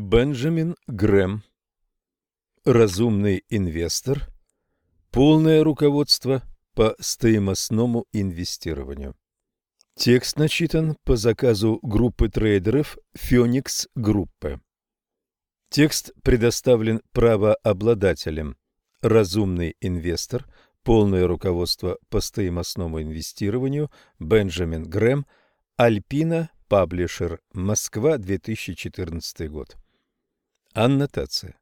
Бенджамин Грэм Разумный инвестор Полное руководство по стоимостному инвестированию Текст начитан по заказу группы трейдеров Phoenix Группы. Текст предоставлен правообладателем. Разумный инвестор. Полное руководство по стоимостному инвестированию. Бенджамин Грэм. Альпина. Паблишер. Москва. 2014 год. Аннотация.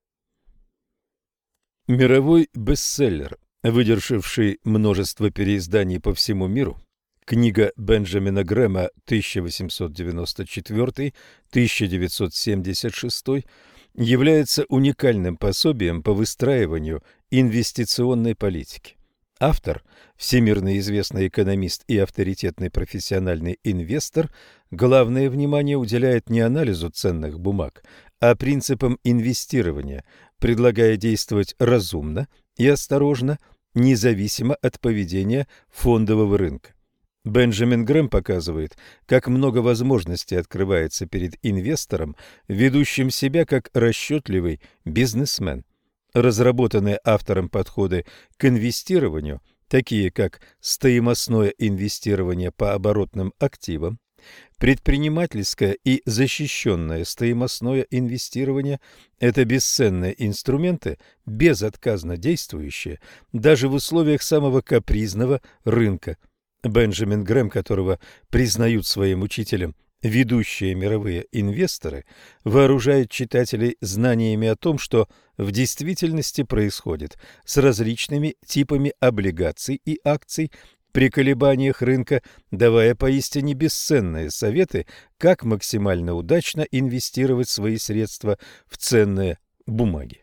Мировой бестселлер, выдержавший множество переизданий по всему миру, Книга Бенджамина Грэма 1894-1976 является уникальным пособием по выстраиванию инвестиционной политики. Автор, всемирно известный экономист и авторитетный профессиональный инвестор, главное внимание уделяет не анализу ценных бумаг, а принципам инвестирования, предлагая действовать разумно и осторожно, независимо от поведения фондового рынка. Бенджамин Грэм показывает, как много возможностей открывается перед инвестором, ведущим себя как расчетливый бизнесмен. Разработанные автором подходы к инвестированию, такие как стоимостное инвестирование по оборотным активам, Предпринимательское и защищенное стоимостное инвестирование – это бесценные инструменты, безотказно действующие даже в условиях самого капризного рынка – Бенджамин Грэм, которого признают своим учителем ведущие мировые инвесторы, вооружает читателей знаниями о том, что в действительности происходит с различными типами облигаций и акций при колебаниях рынка, давая поистине бесценные советы, как максимально удачно инвестировать свои средства в ценные бумаги.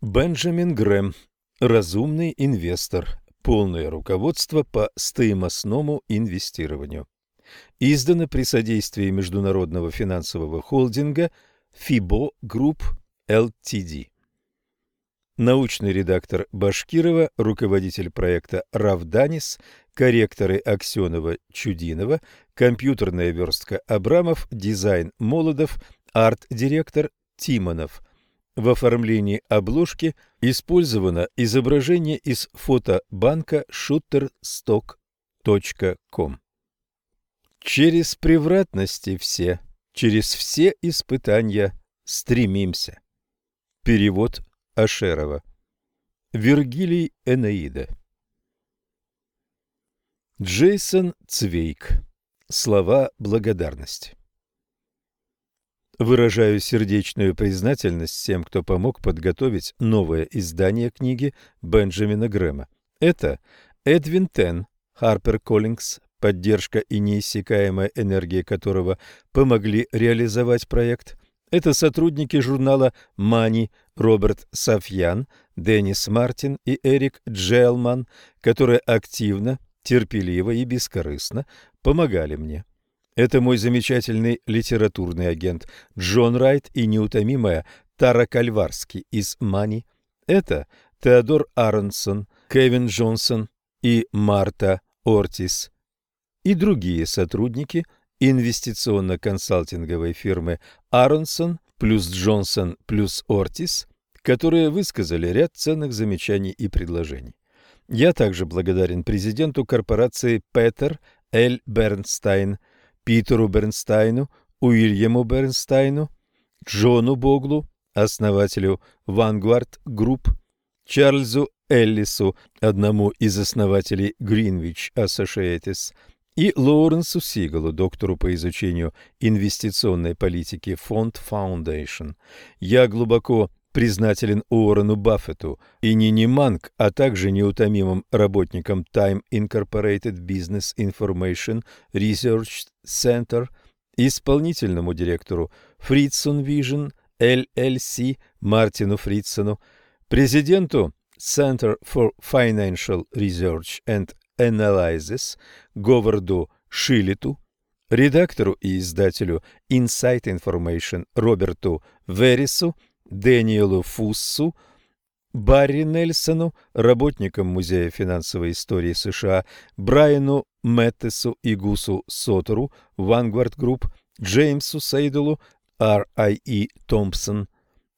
Бенджамин Грэм. Разумный инвестор полное руководство по стоимостному инвестированию. Издано при содействии Международного финансового холдинга FIBO Group Ltd. Научный редактор Башкирова, руководитель проекта Равданис, корректоры Аксенова-Чудинова, компьютерная верстка Абрамов, дизайн Молодов, арт-директор Тимонов. В оформлении обложки использовано изображение из фотобанка shutterstock.com. Через превратности все, через все испытания стремимся. Перевод Ашерова. Вергилий Энеида. Джейсон Цвейк. Слова благодарности. Выражаю сердечную признательность всем, кто помог подготовить новое издание книги Бенджамина Грэма. Это Эдвин Тен, Харпер Коллингс, поддержка и неиссякаемая энергия которого помогли реализовать проект. Это сотрудники журнала «Мани» Роберт Сафьян, Деннис Мартин и Эрик Джелман, которые активно, терпеливо и бескорыстно помогали мне. Это мой замечательный литературный агент Джон Райт и неутомимая Тара Кальварски из «Мани». Это Теодор Аронсон, Кевин Джонсон и Марта Ортис и другие сотрудники инвестиционно-консалтинговой фирмы Аронсон плюс Джонсон плюс Ортис, которые высказали ряд ценных замечаний и предложений. Я также благодарен президенту корпорации Петер Л. Бернстайн – Питеру Бернстайну, Уильяму Бернстайну, Джону Боглу, основателю Vanguard Group, Чарльзу Эллису, одному из основателей Greenwich Associates, и Лоуренсу Сигалу, доктору по изучению инвестиционной политики Фонд Foundation. Я глубоко признателен Уоррену Баффету и Нини Манг, а также неутомимым работникам Time Incorporated Business Information Research Center, исполнительному директору Fritson Vision LLC Мартину Фритсону, президенту Center for Financial Research and Analysis Говарду Шилиту, редактору и издателю Insight Information Роберту Верису Дэниелу Фуссу, Барри Нельсону, работникам Музея финансовой истории США, Брайану Мэттесу и Гусу Сотеру, Vanguard Group, Джеймсу Сейдулу, Р.И. Томпсон,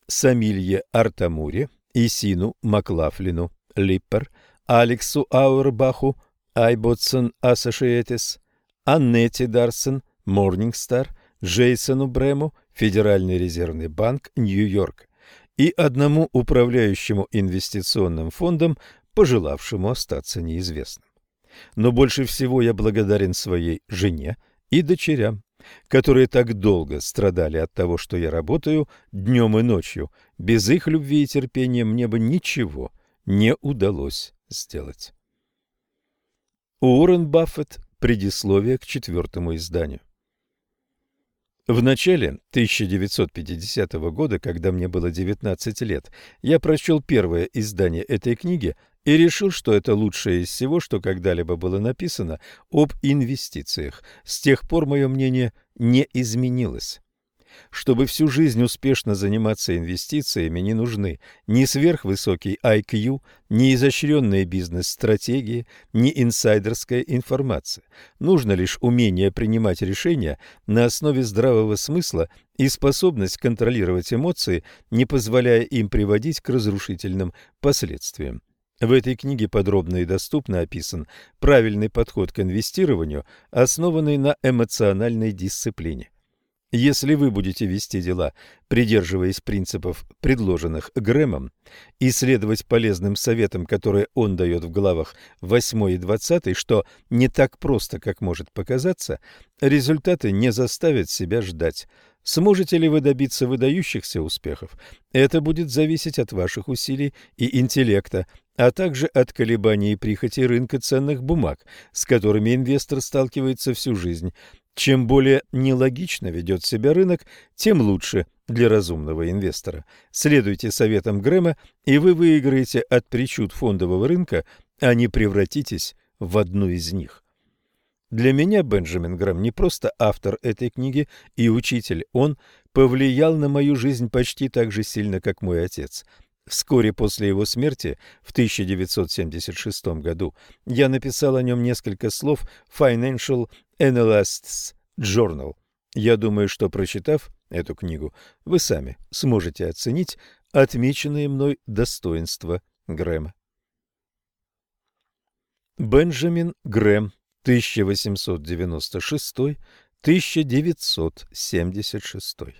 Самилье Артамуре, Исину Маклафлину, Липпер, Алексу Ауэрбаху, Айботсон Associates, Аннете Дарсон, Морнингстар, Джейсону Брему, Федеральный резервный банк, Нью-Йорк, и одному управляющему инвестиционным фондом, пожелавшему остаться неизвестным. Но больше всего я благодарен своей жене и дочерям, которые так долго страдали от того, что я работаю днем и ночью. Без их любви и терпения мне бы ничего не удалось сделать. Уоррен Баффет. Предисловие к четвертому изданию. В начале 1950 года, когда мне было 19 лет, я прочел первое издание этой книги и решил, что это лучшее из всего, что когда-либо было написано об инвестициях. С тех пор мое мнение не изменилось. Чтобы всю жизнь успешно заниматься инвестициями, не нужны ни сверхвысокий IQ, ни изощренные бизнес-стратегии, ни инсайдерская информация. Нужно лишь умение принимать решения на основе здравого смысла и способность контролировать эмоции, не позволяя им приводить к разрушительным последствиям. В этой книге подробно и доступно описан правильный подход к инвестированию, основанный на эмоциональной дисциплине. Если вы будете вести дела, придерживаясь принципов, предложенных Грэмом, и следовать полезным советам, которые он дает в главах 8 и 20, что не так просто, как может показаться, результаты не заставят себя ждать. Сможете ли вы добиться выдающихся успехов? Это будет зависеть от ваших усилий и интеллекта, а также от колебаний и прихоти рынка ценных бумаг, с которыми инвестор сталкивается всю жизнь. Чем более нелогично ведет себя рынок, тем лучше для разумного инвестора. Следуйте советам Грэма, и вы выиграете от причуд фондового рынка, а не превратитесь в одну из них. Для меня Бенджамин Грэм не просто автор этой книги и учитель, он повлиял на мою жизнь почти так же сильно, как мой отец – Вскоре после его смерти, в 1976 году, я написал о нем несколько слов Financial Analysts Journal. Я думаю, что, прочитав эту книгу, вы сами сможете оценить отмеченные мной достоинства Грэма. Бенджамин Грэм, 1896-1976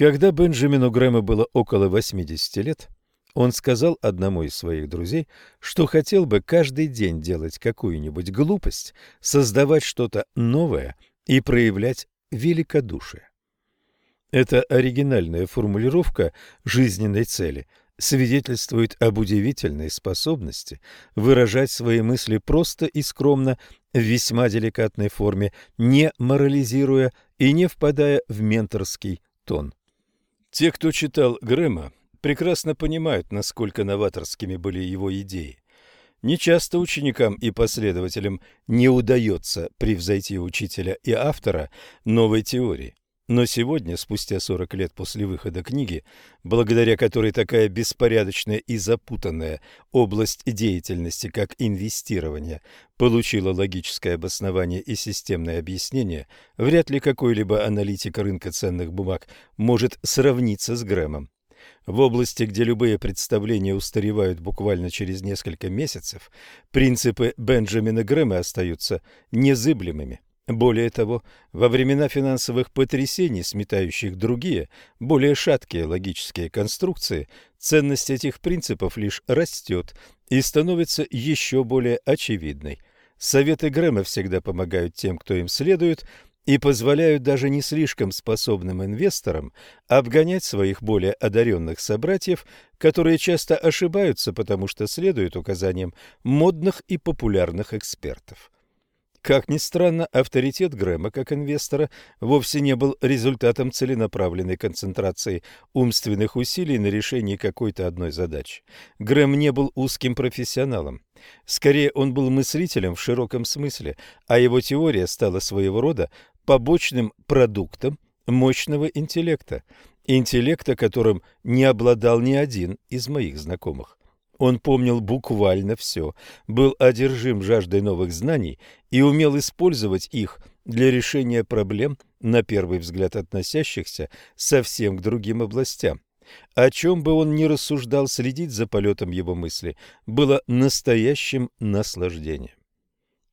когда Бенджамину Грэму было около 80 лет, он сказал одному из своих друзей, что хотел бы каждый день делать какую-нибудь глупость, создавать что-то новое и проявлять великодушие. Эта оригинальная формулировка жизненной цели свидетельствует об удивительной способности выражать свои мысли просто и скромно в весьма деликатной форме, не морализируя и не впадая в менторский тон. Те, кто читал Грэма, прекрасно понимают, насколько новаторскими были его идеи. Нечасто ученикам и последователям не удается превзойти учителя и автора новой теории. Но сегодня, спустя 40 лет после выхода книги, благодаря которой такая беспорядочная и запутанная область деятельности, как инвестирование, получила логическое обоснование и системное объяснение, вряд ли какой-либо аналитик рынка ценных бумаг может сравниться с Грэмом. В области, где любые представления устаревают буквально через несколько месяцев, принципы Бенджамина Грэма остаются незыблемыми. Более того, во времена финансовых потрясений, сметающих другие, более шаткие логические конструкции, ценность этих принципов лишь растет и становится еще более очевидной. Советы Грэма всегда помогают тем, кто им следует, и позволяют даже не слишком способным инвесторам обгонять своих более одаренных собратьев, которые часто ошибаются, потому что следуют указаниям модных и популярных экспертов. Как ни странно, авторитет Грэма как инвестора вовсе не был результатом целенаправленной концентрации умственных усилий на решении какой-то одной задачи. Грэм не был узким профессионалом. Скорее, он был мыслителем в широком смысле, а его теория стала своего рода побочным продуктом мощного интеллекта, интеллекта, которым не обладал ни один из моих знакомых. Он помнил буквально все, был одержим жаждой новых знаний и умел использовать их для решения проблем, на первый взгляд относящихся совсем к другим областям. О чем бы он ни рассуждал, следить за полетом его мысли было настоящим наслаждением.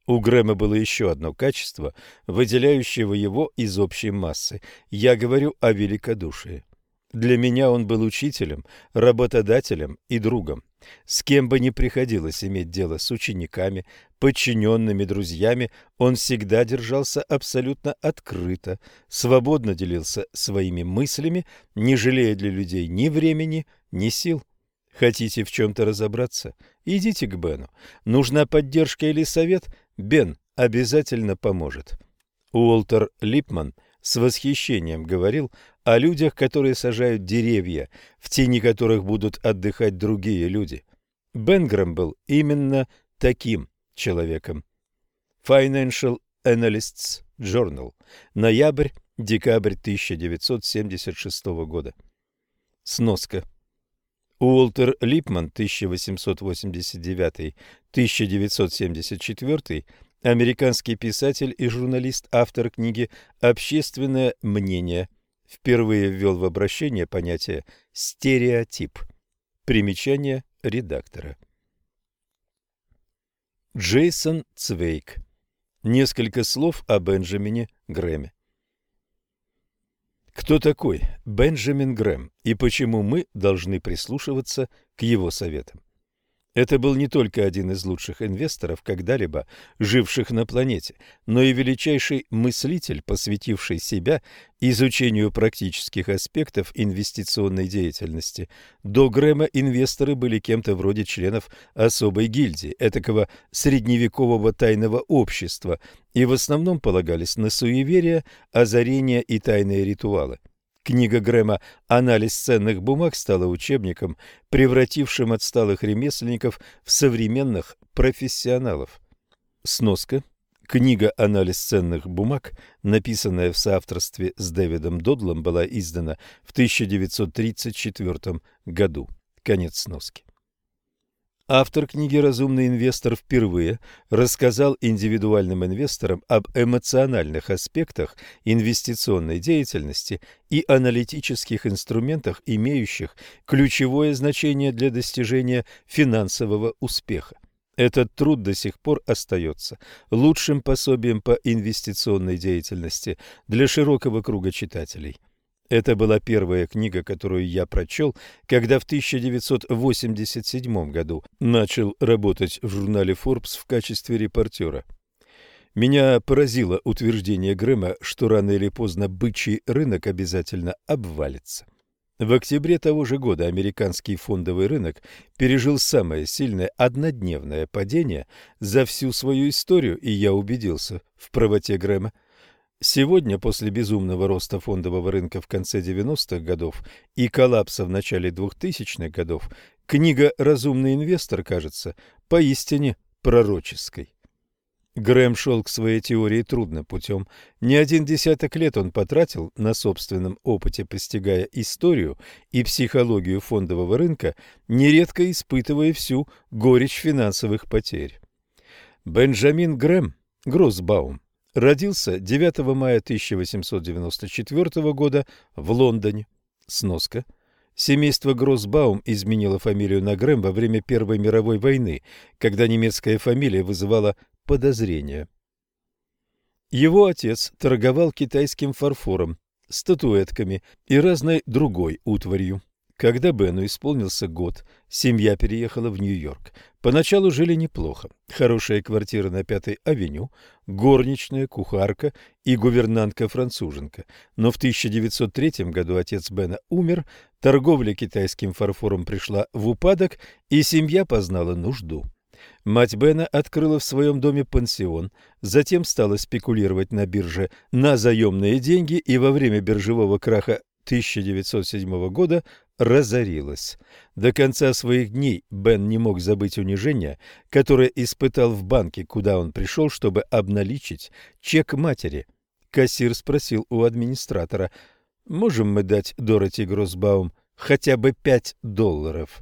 У Грэма было еще одно качество, выделяющее его из общей массы. Я говорю о великодушии. Для меня он был учителем, работодателем и другом. С кем бы ни приходилось иметь дело с учениками, подчиненными, друзьями, он всегда держался абсолютно открыто, свободно делился своими мыслями, не жалея для людей ни времени, ни сил. Хотите в чем-то разобраться? Идите к Бену. Нужна поддержка или совет? Бен обязательно поможет. Уолтер Липман с восхищением говорил о людях, которые сажают деревья, в тени которых будут отдыхать другие люди. Бенгрэм был именно таким человеком. Financial Analysts Journal. Ноябрь-декабрь 1976 года. Сноска. Уолтер Липман 1889-1974 американский писатель и журналист, автор книги «Общественное мнение», впервые ввел в обращение понятие «стереотип». Примечание редактора. Джейсон Цвейк. Несколько слов о Бенджамине Грэме. Кто такой Бенджамин Грэм и почему мы должны прислушиваться к его советам? Это был не только один из лучших инвесторов, когда-либо живших на планете, но и величайший мыслитель, посвятивший себя изучению практических аспектов инвестиционной деятельности. До Грэма инвесторы были кем-то вроде членов особой гильдии, этакого средневекового тайного общества, и в основном полагались на суеверия, озарения и тайные ритуалы. Книга Грэма «Анализ ценных бумаг» стала учебником, превратившим отсталых ремесленников в современных профессионалов. Сноска. Книга «Анализ ценных бумаг», написанная в соавторстве с Дэвидом Додлом, была издана в 1934 году. Конец сноски. Автор книги «Разумный инвестор» впервые рассказал индивидуальным инвесторам об эмоциональных аспектах инвестиционной деятельности и аналитических инструментах, имеющих ключевое значение для достижения финансового успеха. Этот труд до сих пор остается лучшим пособием по инвестиционной деятельности для широкого круга читателей. Это была первая книга, которую я прочел, когда в 1987 году начал работать в журнале Forbes в качестве репортера. Меня поразило утверждение Грэма, что рано или поздно бычий рынок обязательно обвалится. В октябре того же года американский фондовый рынок пережил самое сильное однодневное падение за всю свою историю, и я убедился в правоте Грэма. Сегодня, после безумного роста фондового рынка в конце 90-х годов и коллапса в начале 2000-х годов, книга «Разумный инвестор» кажется поистине пророческой. Грэм шел к своей теории трудным путем. Не один десяток лет он потратил на собственном опыте, постигая историю и психологию фондового рынка, нередко испытывая всю горечь финансовых потерь. Бенджамин Грэм, Гроссбаум, Родился 9 мая 1894 года в Лондоне. Сноска. Семейство Гроссбаум изменило фамилию на Грэм во время Первой мировой войны, когда немецкая фамилия вызывала подозрения. Его отец торговал китайским фарфором, статуэтками и разной другой утварью. Когда Бену исполнился год, семья переехала в Нью-Йорк. Поначалу жили неплохо. Хорошая квартира на Пятой авеню, горничная, кухарка и гувернантка-француженка. Но в 1903 году отец Бена умер, торговля китайским фарфором пришла в упадок, и семья познала нужду. Мать Бена открыла в своем доме пансион, затем стала спекулировать на бирже на заемные деньги и во время биржевого краха 1907 года разорилась. До конца своих дней Бен не мог забыть унижения, которое испытал в банке, куда он пришел, чтобы обналичить чек матери. Кассир спросил у администратора, «Можем мы дать Дороти Гроссбаум хотя бы пять долларов?»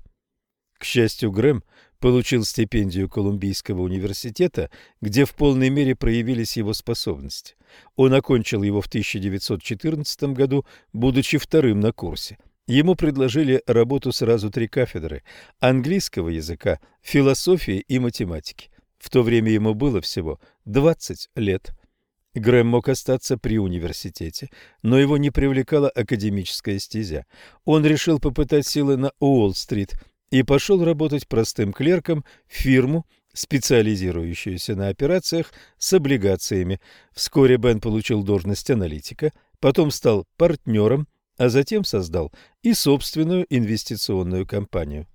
К счастью, Грэм получил стипендию Колумбийского университета, где в полной мере проявились его способности. Он окончил его в 1914 году, будучи вторым на курсе. Ему предложили работу сразу три кафедры – английского языка, философии и математики. В то время ему было всего 20 лет. Грэм мог остаться при университете, но его не привлекала академическая стезя. Он решил попытать силы на Уолл-стрит и пошел работать простым клерком в фирму, специализирующуюся на операциях с облигациями. Вскоре Бен получил должность аналитика, потом стал партнером, а затем создал и собственную инвестиционную компанию.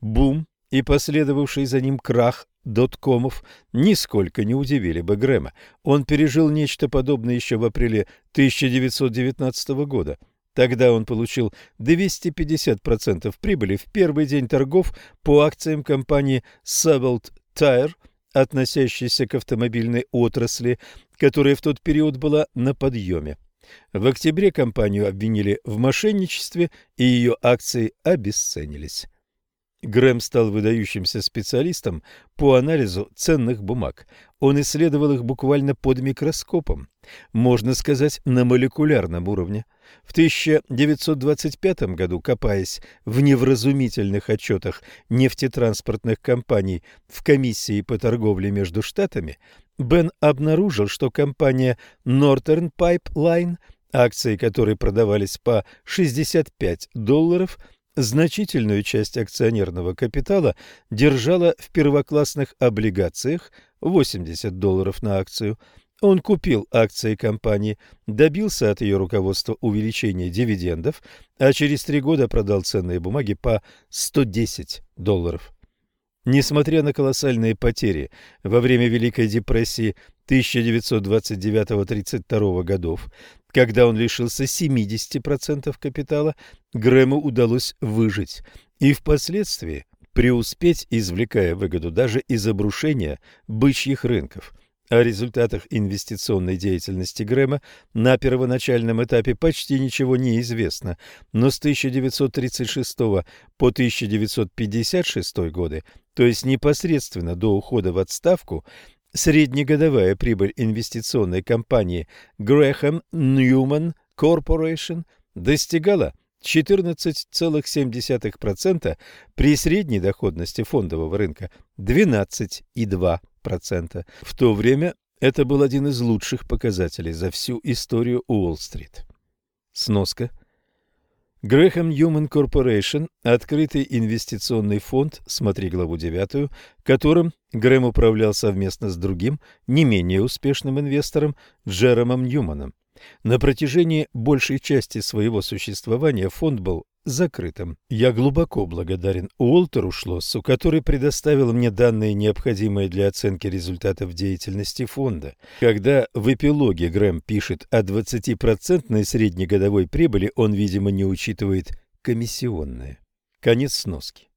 Бум и последовавший за ним крах доткомов нисколько не удивили бы Грэма. Он пережил нечто подобное еще в апреле 1919 года. Тогда он получил 250% прибыли в первый день торгов по акциям компании Savills Tire, относящейся к автомобильной отрасли, которая в тот период была на подъеме. В октябре компанию обвинили в мошенничестве, и ее акции обесценились. Грэм стал выдающимся специалистом по анализу ценных бумаг. Он исследовал их буквально под микроскопом, можно сказать, на молекулярном уровне. В 1925 году, копаясь в невразумительных отчетах нефтетранспортных компаний в комиссии по торговле между штатами, Бен обнаружил, что компания Northern Pipeline, акции которой продавались по 65 долларов – Значительную часть акционерного капитала держала в первоклассных облигациях 80 долларов на акцию. Он купил акции компании, добился от ее руководства увеличения дивидендов, а через три года продал ценные бумаги по 110 долларов. Несмотря на колоссальные потери во время Великой депрессии 1929-32 годов, когда он лишился 70% капитала, Грэму удалось выжить и впоследствии преуспеть, извлекая выгоду даже из обрушения бычьих рынков – о результатах инвестиционной деятельности Грэма на первоначальном этапе почти ничего не известно, но с 1936 по 1956 годы, то есть непосредственно до ухода в отставку, среднегодовая прибыль инвестиционной компании Graham Newman Corporation достигала 14,7% при средней доходности фондового рынка 12,2%. В то время это был один из лучших показателей за всю историю Уолл-стрит. Сноска. Грэхэм Human Corporation – открытый инвестиционный фонд, смотри главу 9, которым Грэм управлял совместно с другим, не менее успешным инвестором Джеромом Ньюманом. На протяжении большей части своего существования фонд был закрытым. Я глубоко благодарен Уолтеру Шлоссу, который предоставил мне данные, необходимые для оценки результатов деятельности фонда. Когда в эпилоге Грэм пишет о 20% среднегодовой прибыли, он, видимо, не учитывает комиссионные. Конец сноски.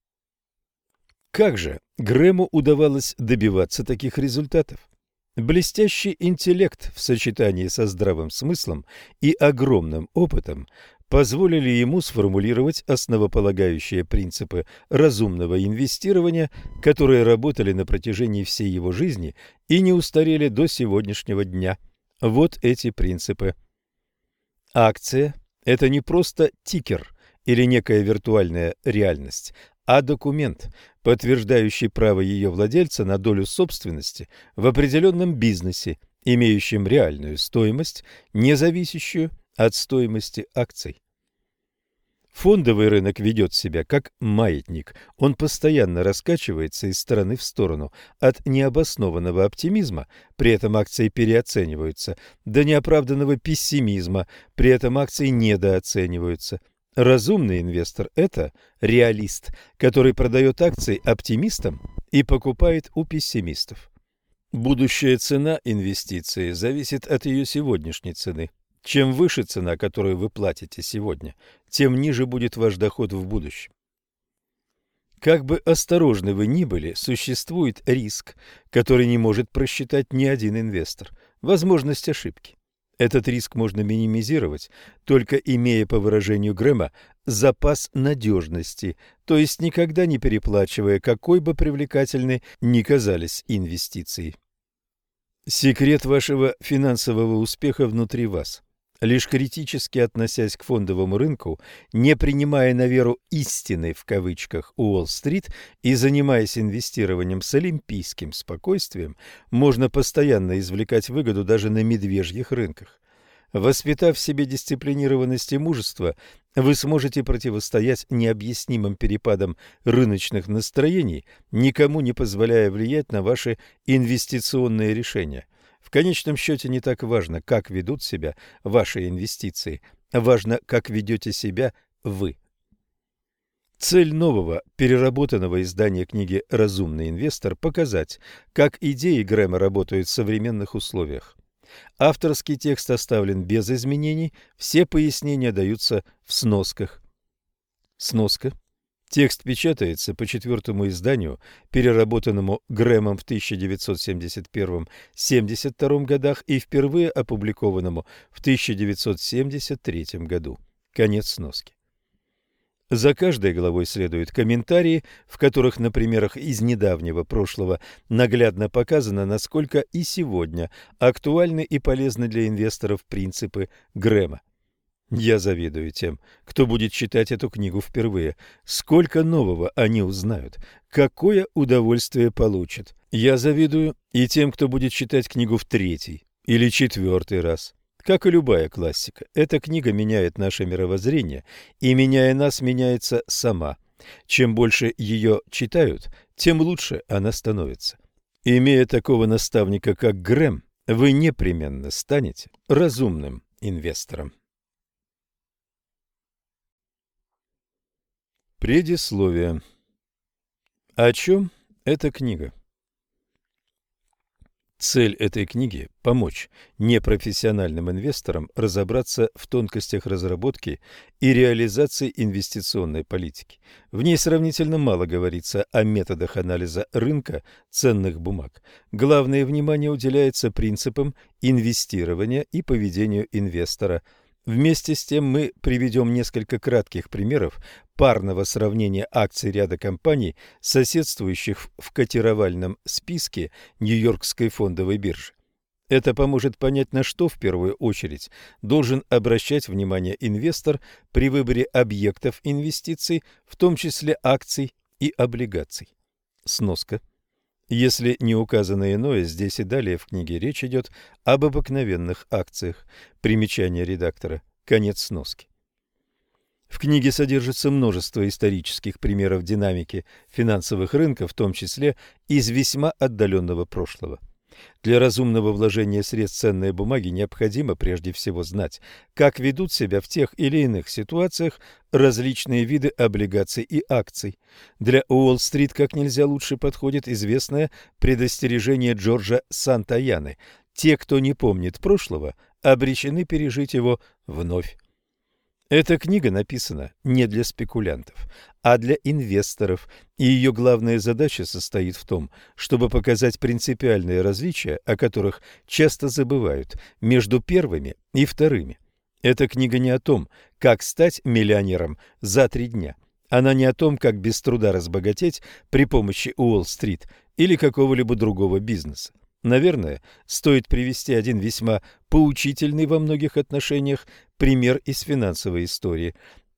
Как же Грэму удавалось добиваться таких результатов? Блестящий интеллект в сочетании со здравым смыслом и огромным опытом позволили ему сформулировать основополагающие принципы разумного инвестирования, которые работали на протяжении всей его жизни и не устарели до сегодняшнего дня. Вот эти принципы. Акция – это не просто тикер или некая виртуальная реальность, а документ, подтверждающий право ее владельца на долю собственности в определенном бизнесе, имеющем реальную стоимость, не зависящую от стоимости акций. Фондовый рынок ведет себя как маятник. Он постоянно раскачивается из стороны в сторону от необоснованного оптимизма, при этом акции переоцениваются, до неоправданного пессимизма, при этом акции недооцениваются. Разумный инвестор – это реалист, который продает акции оптимистам и покупает у пессимистов. Будущая цена инвестиции зависит от ее сегодняшней цены. Чем выше цена, которую вы платите сегодня, тем ниже будет ваш доход в будущем. Как бы осторожны вы ни были, существует риск, который не может просчитать ни один инвестор – возможность ошибки. Этот риск можно минимизировать, только имея, по выражению Грэма, запас надежности, то есть никогда не переплачивая, какой бы привлекательной ни казались инвестиции. Секрет вашего финансового успеха внутри вас. Лишь критически относясь к фондовому рынку, не принимая на веру «истины» в кавычках Уолл-стрит и занимаясь инвестированием с олимпийским спокойствием, можно постоянно извлекать выгоду даже на медвежьих рынках. Воспитав в себе дисциплинированность и мужество, вы сможете противостоять необъяснимым перепадам рыночных настроений, никому не позволяя влиять на ваши инвестиционные решения – в конечном счете не так важно, как ведут себя ваши инвестиции, важно, как ведете себя вы. Цель нового, переработанного издания книги «Разумный инвестор» – показать, как идеи Грэма работают в современных условиях. Авторский текст оставлен без изменений, все пояснения даются в сносках. Сноска Текст печатается по четвертому изданию, переработанному Грэмом в 1971-72 годах и впервые опубликованному в 1973 году. Конец сноски. За каждой главой следуют комментарии, в которых на примерах из недавнего прошлого наглядно показано, насколько и сегодня актуальны и полезны для инвесторов принципы Грэма. Я завидую тем, кто будет читать эту книгу впервые. Сколько нового они узнают, какое удовольствие получат. Я завидую и тем, кто будет читать книгу в третий или четвертый раз. Как и любая классика, эта книга меняет наше мировоззрение, и, меняя нас, меняется сама. Чем больше ее читают, тем лучше она становится. Имея такого наставника, как Грэм, вы непременно станете разумным инвестором. Предисловие. О чем эта книга? Цель этой книги – помочь непрофессиональным инвесторам разобраться в тонкостях разработки и реализации инвестиционной политики. В ней сравнительно мало говорится о методах анализа рынка ценных бумаг. Главное внимание уделяется принципам инвестирования и поведению инвестора – Вместе с тем мы приведем несколько кратких примеров парного сравнения акций ряда компаний, соседствующих в котировальном списке Нью-Йоркской фондовой биржи. Это поможет понять, на что в первую очередь должен обращать внимание инвестор при выборе объектов инвестиций, в том числе акций и облигаций. Сноска. Если не указано иное, здесь и далее в книге речь идет об обыкновенных акциях. Примечание редактора. Конец сноски. В книге содержится множество исторических примеров динамики финансовых рынков, в том числе из весьма отдаленного прошлого. Для разумного вложения средств ценной бумаги необходимо прежде всего знать, как ведут себя в тех или иных ситуациях различные виды облигаций и акций. Для Уолл-стрит как нельзя лучше подходит известное предостережение Джорджа Сантаяны «Те, кто не помнит прошлого, обречены пережить его вновь». Эта книга написана не для спекулянтов, а для инвесторов, и ее главная задача состоит в том, чтобы показать принципиальные различия, о которых часто забывают, между первыми и вторыми. Эта книга не о том, как стать миллионером за три дня. Она не о том, как без труда разбогатеть при помощи Уолл-стрит или какого-либо другого бизнеса. Наверное, стоит привести один весьма поучительный во многих отношениях пример из финансовой истории.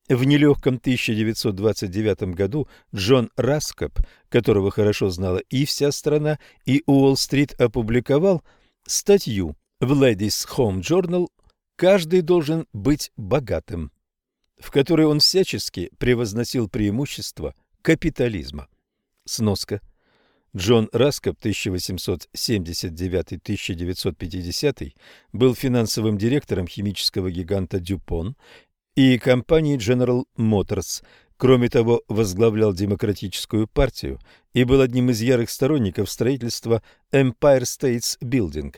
В нелегком 1929 году Джон Раскоп, которого хорошо знала и вся страна, и Уолл-стрит опубликовал статью в Ladies Home Journal «Каждый должен быть богатым», в которой он всячески превозносил преимущества капитализма. Сноска – Джон Раскоп 1879-1950 был финансовым директором химического гиганта Дюпон и компании General Motors. Кроме того, возглавлял Демократическую партию и был одним из ярых сторонников строительства Empire States Building.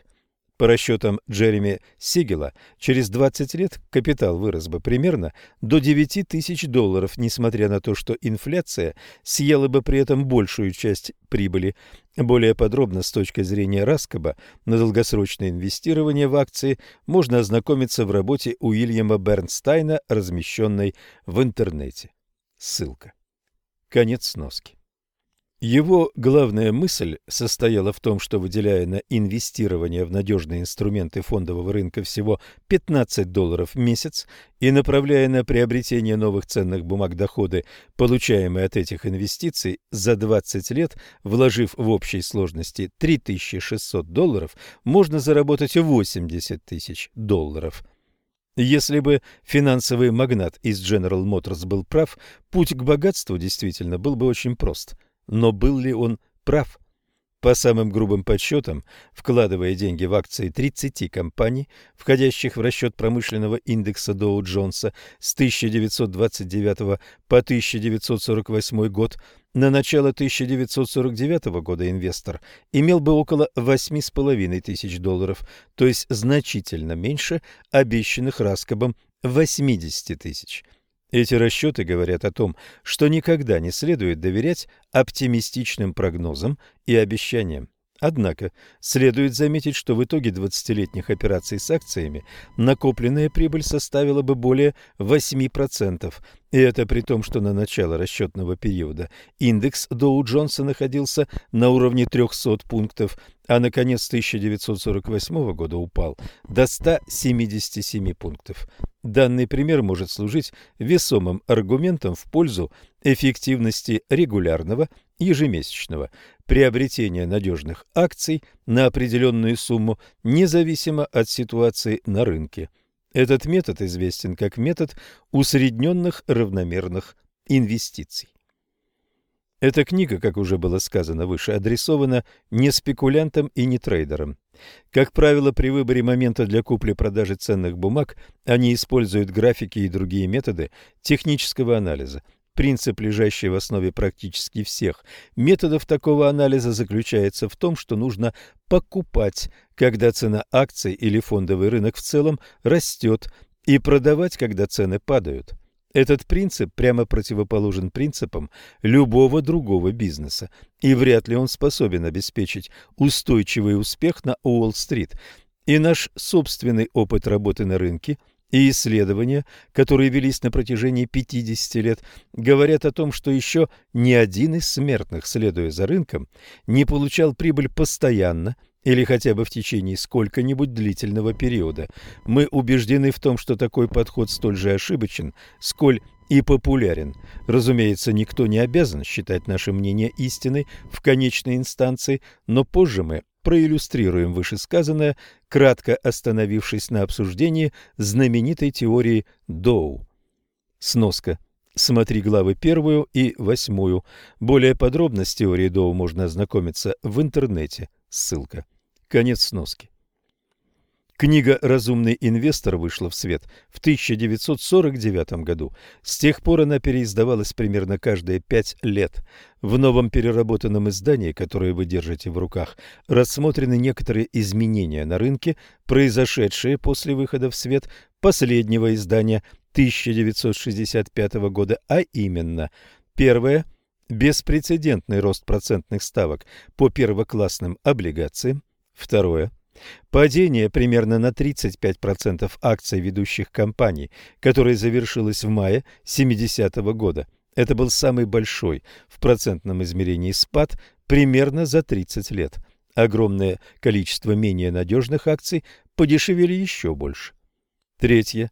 По расчетам Джереми Сигела, через 20 лет капитал вырос бы примерно до 9 тысяч долларов, несмотря на то, что инфляция съела бы при этом большую часть прибыли. Более подробно с точки зрения Раскоба на долгосрочное инвестирование в акции можно ознакомиться в работе Уильяма Бернстайна, размещенной в интернете. Ссылка. Конец сноски. Его главная мысль состояла в том, что выделяя на инвестирование в надежные инструменты фондового рынка всего 15 долларов в месяц и направляя на приобретение новых ценных бумаг доходы, получаемые от этих инвестиций, за 20 лет, вложив в общей сложности 3600 долларов, можно заработать 80 тысяч долларов. Если бы финансовый магнат из General Motors был прав, путь к богатству действительно был бы очень прост – но был ли он прав? По самым грубым подсчетам, вкладывая деньги в акции 30 компаний, входящих в расчет промышленного индекса Доу-Джонса с 1929 по 1948 год, на начало 1949 года инвестор имел бы около 8,5 тысяч долларов, то есть значительно меньше обещанных Раскобом 80 тысяч. Эти расчеты говорят о том, что никогда не следует доверять оптимистичным прогнозам и обещаниям. Однако следует заметить, что в итоге 20-летних операций с акциями накопленная прибыль составила бы более 8%, и это при том, что на начало расчетного периода индекс Доу-Джонса находился на уровне 300 пунктов, а на конец 1948 года упал до 177 пунктов. Данный пример может служить весомым аргументом в пользу эффективности регулярного ежемесячного приобретения надежных акций на определенную сумму, независимо от ситуации на рынке. Этот метод известен как метод усредненных равномерных инвестиций. Эта книга, как уже было сказано выше, адресована не спекулянтам и не трейдерам. Как правило, при выборе момента для купли-продажи ценных бумаг они используют графики и другие методы технического анализа. Принцип, лежащий в основе практически всех методов такого анализа, заключается в том, что нужно покупать, когда цена акций или фондовый рынок в целом растет, и продавать, когда цены падают. Этот принцип прямо противоположен принципам любого другого бизнеса, и вряд ли он способен обеспечить устойчивый успех на Уолл-стрит. И наш собственный опыт работы на рынке и исследования, которые велись на протяжении 50 лет, говорят о том, что еще ни один из смертных, следуя за рынком, не получал прибыль постоянно – или хотя бы в течение сколько-нибудь длительного периода. Мы убеждены в том, что такой подход столь же ошибочен, сколь и популярен. Разумеется, никто не обязан считать наше мнение истиной в конечной инстанции, но позже мы проиллюстрируем вышесказанное, кратко остановившись на обсуждении знаменитой теории Доу. Сноска. Смотри главы первую и восьмую. Более подробно с теорией Доу можно ознакомиться в интернете. Ссылка. Конец сноски. Книга «Разумный инвестор» вышла в свет в 1949 году. С тех пор она переиздавалась примерно каждые пять лет. В новом переработанном издании, которое вы держите в руках, рассмотрены некоторые изменения на рынке, произошедшие после выхода в свет последнего издания 1965 года, а именно первое – беспрецедентный рост процентных ставок по первоклассным облигациям, Второе. Падение примерно на 35% акций ведущих компаний, которое завершилось в мае 70 -го года. Это был самый большой в процентном измерении спад примерно за 30 лет. Огромное количество менее надежных акций подешевели еще больше. Третье.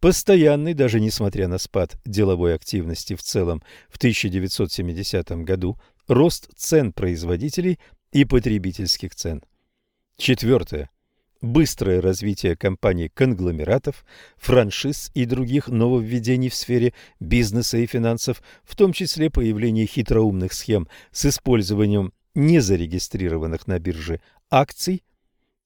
Постоянный, даже несмотря на спад деловой активности в целом в 1970 году, рост цен производителей и потребительских цен. Четвертое. Быстрое развитие компаний-конгломератов, франшиз и других нововведений в сфере бизнеса и финансов, в том числе появление хитроумных схем с использованием незарегистрированных на бирже акций,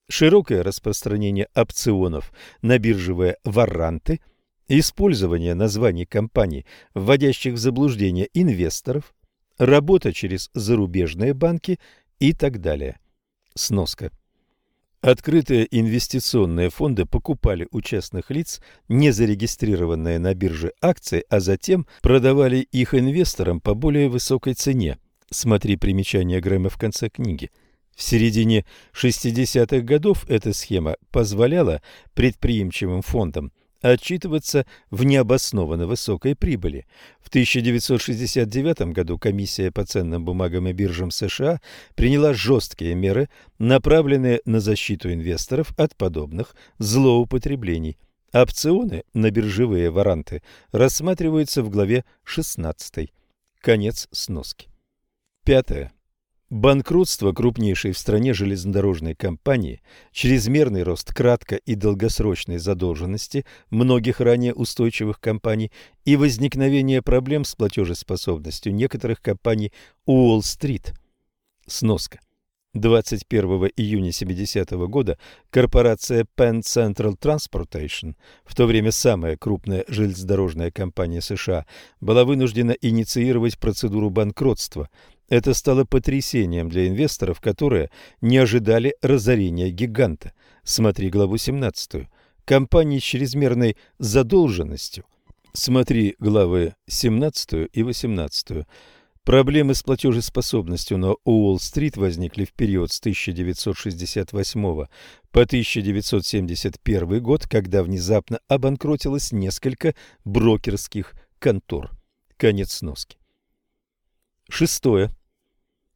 широкое распространение опционов на биржевые варанты, использование названий компаний, вводящих в заблуждение инвесторов, работа через зарубежные банки и так далее. Сноска. Открытые инвестиционные фонды покупали у частных лиц незарегистрированные на бирже акции, а затем продавали их инвесторам по более высокой цене. Смотри примечание Грэма в конце книги. В середине 60-х годов эта схема позволяла предприимчивым фондам отчитываться в необоснованно высокой прибыли. В 1969 году Комиссия по ценным бумагам и биржам США приняла жесткие меры, направленные на защиту инвесторов от подобных злоупотреблений. Опционы на биржевые варанты рассматриваются в главе 16. Конец сноски. Пятое. Банкротство крупнейшей в стране железнодорожной компании, чрезмерный рост кратко- и долгосрочной задолженности многих ранее устойчивых компаний и возникновение проблем с платежеспособностью некоторых компаний Уолл-стрит. Сноска. 21 июня 70 -го года корпорация Penn Central Transportation, в то время самая крупная железнодорожная компания США, была вынуждена инициировать процедуру банкротства – это стало потрясением для инвесторов, которые не ожидали разорения гиганта. Смотри главу 17. Компании с чрезмерной задолженностью. Смотри главы 17 и 18. Проблемы с платежеспособностью на Уолл-стрит возникли в период с 1968 по 1971 год, когда внезапно обанкротилось несколько брокерских контор. Конец сноски. Шестое.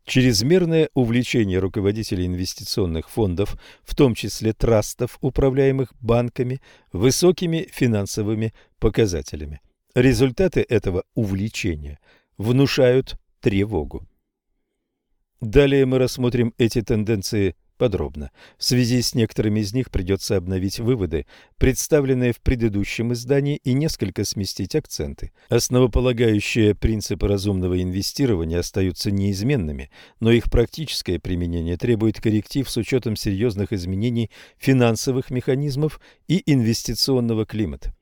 Чрезмерное увлечение руководителей инвестиционных фондов, в том числе трастов, управляемых банками, высокими финансовыми показателями. Результаты этого увлечения внушают тревогу. Далее мы рассмотрим эти тенденции подробно. В связи с некоторыми из них придется обновить выводы, представленные в предыдущем издании, и несколько сместить акценты. Основополагающие принципы разумного инвестирования остаются неизменными, но их практическое применение требует корректив с учетом серьезных изменений финансовых механизмов и инвестиционного климата.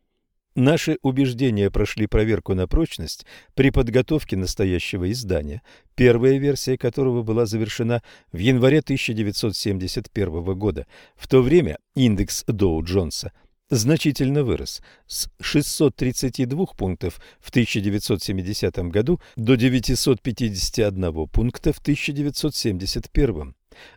Наши убеждения прошли проверку на прочность при подготовке настоящего издания, первая версия которого была завершена в январе 1971 года. В то время индекс Доу-Джонса значительно вырос с 632 пунктов в 1970 году до 951 пункта в 1971.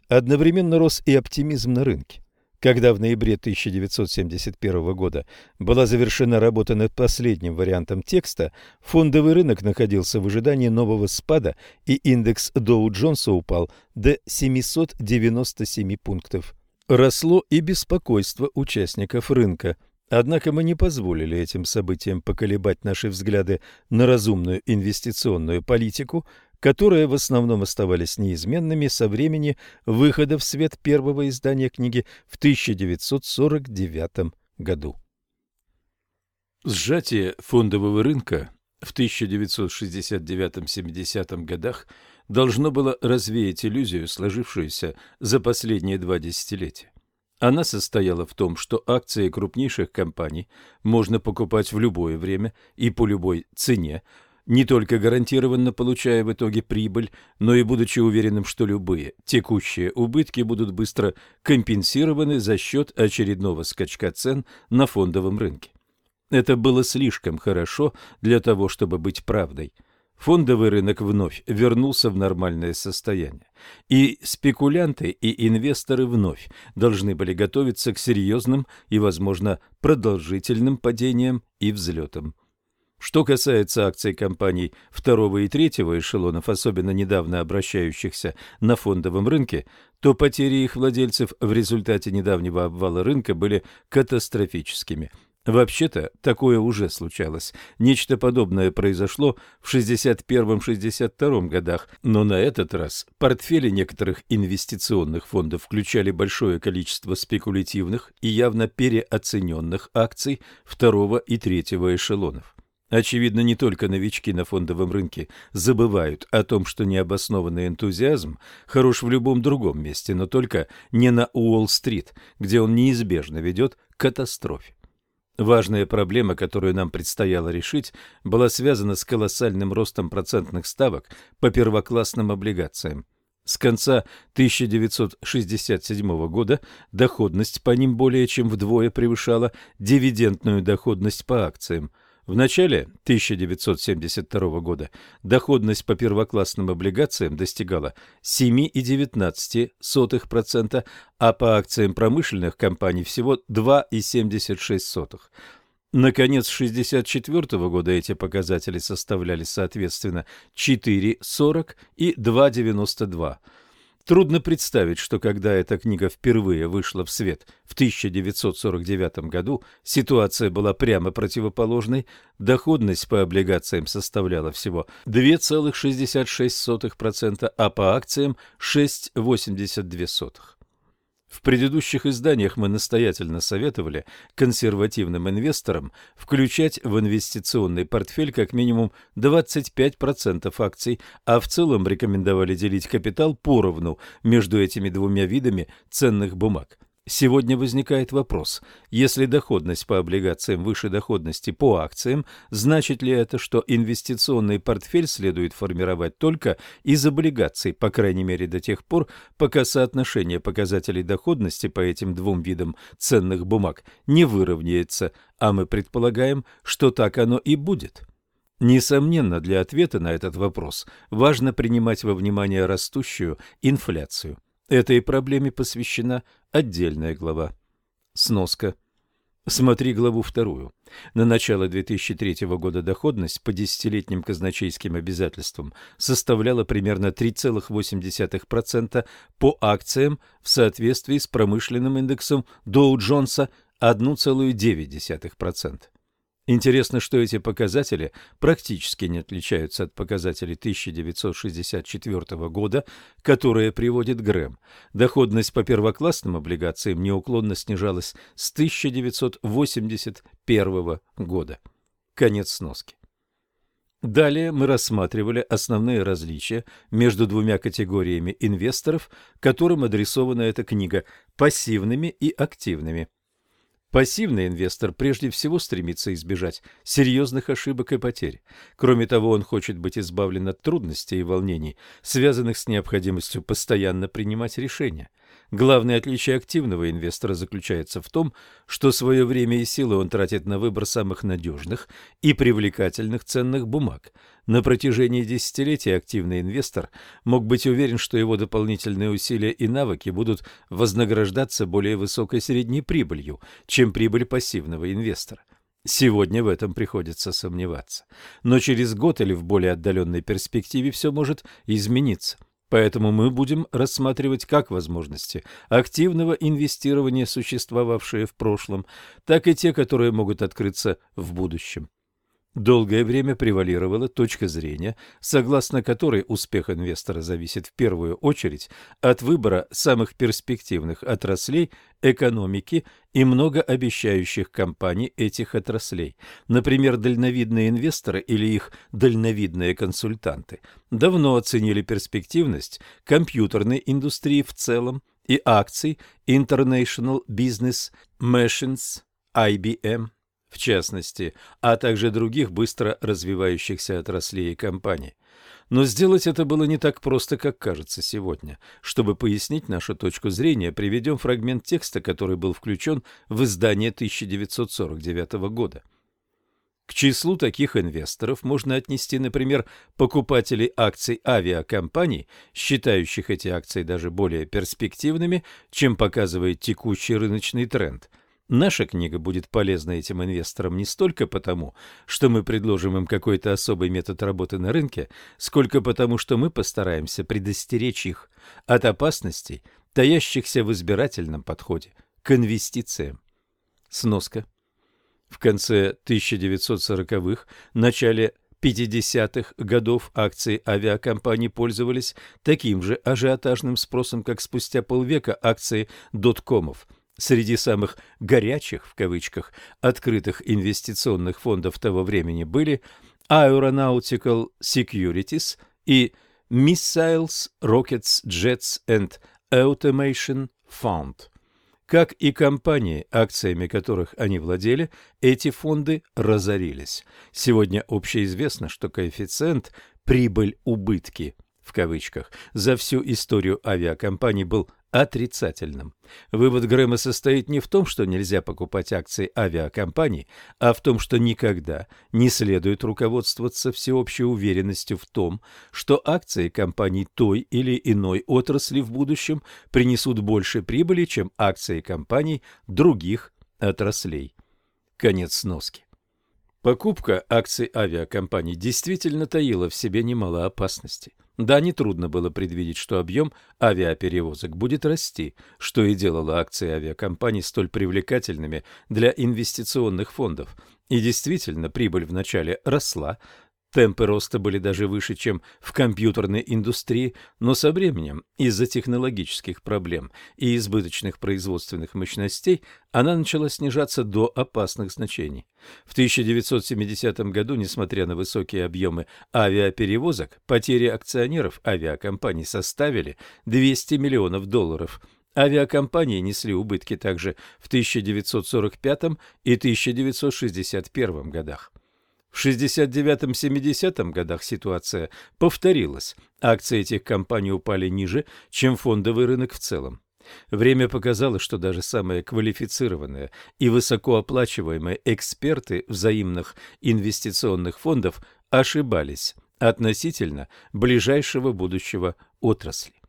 Одновременно рос и оптимизм на рынке. Когда в ноябре 1971 года была завершена работа над последним вариантом текста, фондовый рынок находился в ожидании нового спада, и индекс Доу-Джонса упал до 797 пунктов. Росло и беспокойство участников рынка. Однако мы не позволили этим событиям поколебать наши взгляды на разумную инвестиционную политику, которые в основном оставались неизменными со времени выхода в свет первого издания книги в 1949 году. Сжатие фондового рынка в 1969-70 годах должно было развеять иллюзию, сложившуюся за последние два десятилетия. Она состояла в том, что акции крупнейших компаний можно покупать в любое время и по любой цене, не только гарантированно получая в итоге прибыль, но и будучи уверенным, что любые текущие убытки будут быстро компенсированы за счет очередного скачка цен на фондовом рынке. Это было слишком хорошо для того, чтобы быть правдой. Фондовый рынок вновь вернулся в нормальное состояние, и спекулянты и инвесторы вновь должны были готовиться к серьезным и, возможно, продолжительным падениям и взлетам. Что касается акций компаний второго и третьего эшелонов, особенно недавно обращающихся на фондовом рынке, то потери их владельцев в результате недавнего обвала рынка были катастрофическими. Вообще-то, такое уже случалось. Нечто подобное произошло в 61-62 годах, но на этот раз портфели некоторых инвестиционных фондов включали большое количество спекулятивных и явно переоцененных акций второго и третьего эшелонов. Очевидно, не только новички на фондовом рынке забывают о том, что необоснованный энтузиазм хорош в любом другом месте, но только не на Уолл-стрит, где он неизбежно ведет к катастрофе. Важная проблема, которую нам предстояло решить, была связана с колоссальным ростом процентных ставок по первоклассным облигациям. С конца 1967 года доходность по ним более чем вдвое превышала дивидендную доходность по акциям. В начале 1972 года доходность по первоклассным облигациям достигала 7,19%, а по акциям промышленных компаний всего 2,76%. Наконец, с 1964 года эти показатели составляли соответственно 4,40 и 2,92. Трудно представить, что когда эта книга впервые вышла в свет в 1949 году, ситуация была прямо противоположной. Доходность по облигациям составляла всего 2,66%, а по акциям 6,82%. В предыдущих изданиях мы настоятельно советовали консервативным инвесторам включать в инвестиционный портфель как минимум 25% акций, а в целом рекомендовали делить капитал поровну между этими двумя видами ценных бумаг. Сегодня возникает вопрос, если доходность по облигациям выше доходности по акциям, значит ли это, что инвестиционный портфель следует формировать только из облигаций, по крайней мере до тех пор, пока соотношение показателей доходности по этим двум видам ценных бумаг не выровняется, а мы предполагаем, что так оно и будет. Несомненно, для ответа на этот вопрос важно принимать во внимание растущую инфляцию. Этой проблеме посвящена отдельная глава. Сноска. Смотри главу вторую. На начало 2003 года доходность по десятилетним казначейским обязательствам составляла примерно 3,8%, по акциям в соответствии с промышленным индексом Доу-Джонса 1,9%. Интересно, что эти показатели практически не отличаются от показателей 1964 года, которые приводит Грэм. Доходность по первоклассным облигациям неуклонно снижалась с 1981 года. Конец сноски. Далее мы рассматривали основные различия между двумя категориями инвесторов, которым адресована эта книга – пассивными и активными. Пассивный инвестор прежде всего стремится избежать серьезных ошибок и потерь. Кроме того, он хочет быть избавлен от трудностей и волнений, связанных с необходимостью постоянно принимать решения. Главное отличие активного инвестора заключается в том, что свое время и силы он тратит на выбор самых надежных и привлекательных ценных бумаг. На протяжении десятилетий активный инвестор мог быть уверен, что его дополнительные усилия и навыки будут вознаграждаться более высокой средней прибылью, чем прибыль пассивного инвестора. Сегодня в этом приходится сомневаться. Но через год или в более отдаленной перспективе все может измениться – Поэтому мы будем рассматривать как возможности активного инвестирования, существовавшие в прошлом, так и те, которые могут открыться в будущем. Долгое время превалировала точка зрения, согласно которой успех инвестора зависит в первую очередь от выбора самых перспективных отраслей экономики и многообещающих компаний этих отраслей. Например, дальновидные инвесторы или их дальновидные консультанты давно оценили перспективность компьютерной индустрии в целом и акций International Business Machines IBM в частности, а также других быстро развивающихся отраслей и компаний. Но сделать это было не так просто, как кажется сегодня. Чтобы пояснить нашу точку зрения, приведем фрагмент текста, который был включен в издание 1949 года. К числу таких инвесторов можно отнести, например, покупателей акций авиакомпаний, считающих эти акции даже более перспективными, чем показывает текущий рыночный тренд – Наша книга будет полезна этим инвесторам не столько потому, что мы предложим им какой-то особый метод работы на рынке, сколько потому, что мы постараемся предостеречь их от опасностей, таящихся в избирательном подходе к инвестициям. Сноска. В конце 1940-х, начале 50-х годов акции авиакомпаний пользовались таким же ажиотажным спросом, как спустя полвека акции доткомов – Среди самых «горячих» в кавычках открытых инвестиционных фондов того времени были Aeronautical Securities и Missiles, Rockets, Jets and Automation Fund. Как и компании, акциями которых они владели, эти фонды разорились. Сегодня общеизвестно, что коэффициент прибыль-убытки в кавычках за всю историю авиакомпаний был отрицательным. Вывод Грэма состоит не в том, что нельзя покупать акции авиакомпаний, а в том, что никогда не следует руководствоваться всеобщей уверенностью в том, что акции компаний той или иной отрасли в будущем принесут больше прибыли, чем акции компаний других отраслей. Конец сноски. Покупка акций авиакомпаний действительно таила в себе немало опасностей. Да, нетрудно было предвидеть, что объем авиаперевозок будет расти, что и делало акции авиакомпаний столь привлекательными для инвестиционных фондов. И действительно, прибыль вначале росла, Темпы роста были даже выше, чем в компьютерной индустрии, но со временем из-за технологических проблем и избыточных производственных мощностей она начала снижаться до опасных значений. В 1970 году, несмотря на высокие объемы авиаперевозок, потери акционеров авиакомпаний составили 200 миллионов долларов. Авиакомпании несли убытки также в 1945 и 1961 годах. В 69-70 годах ситуация повторилась. Акции этих компаний упали ниже, чем фондовый рынок в целом. Время показало, что даже самые квалифицированные и высокооплачиваемые эксперты взаимных инвестиционных фондов ошибались относительно ближайшего будущего отрасли.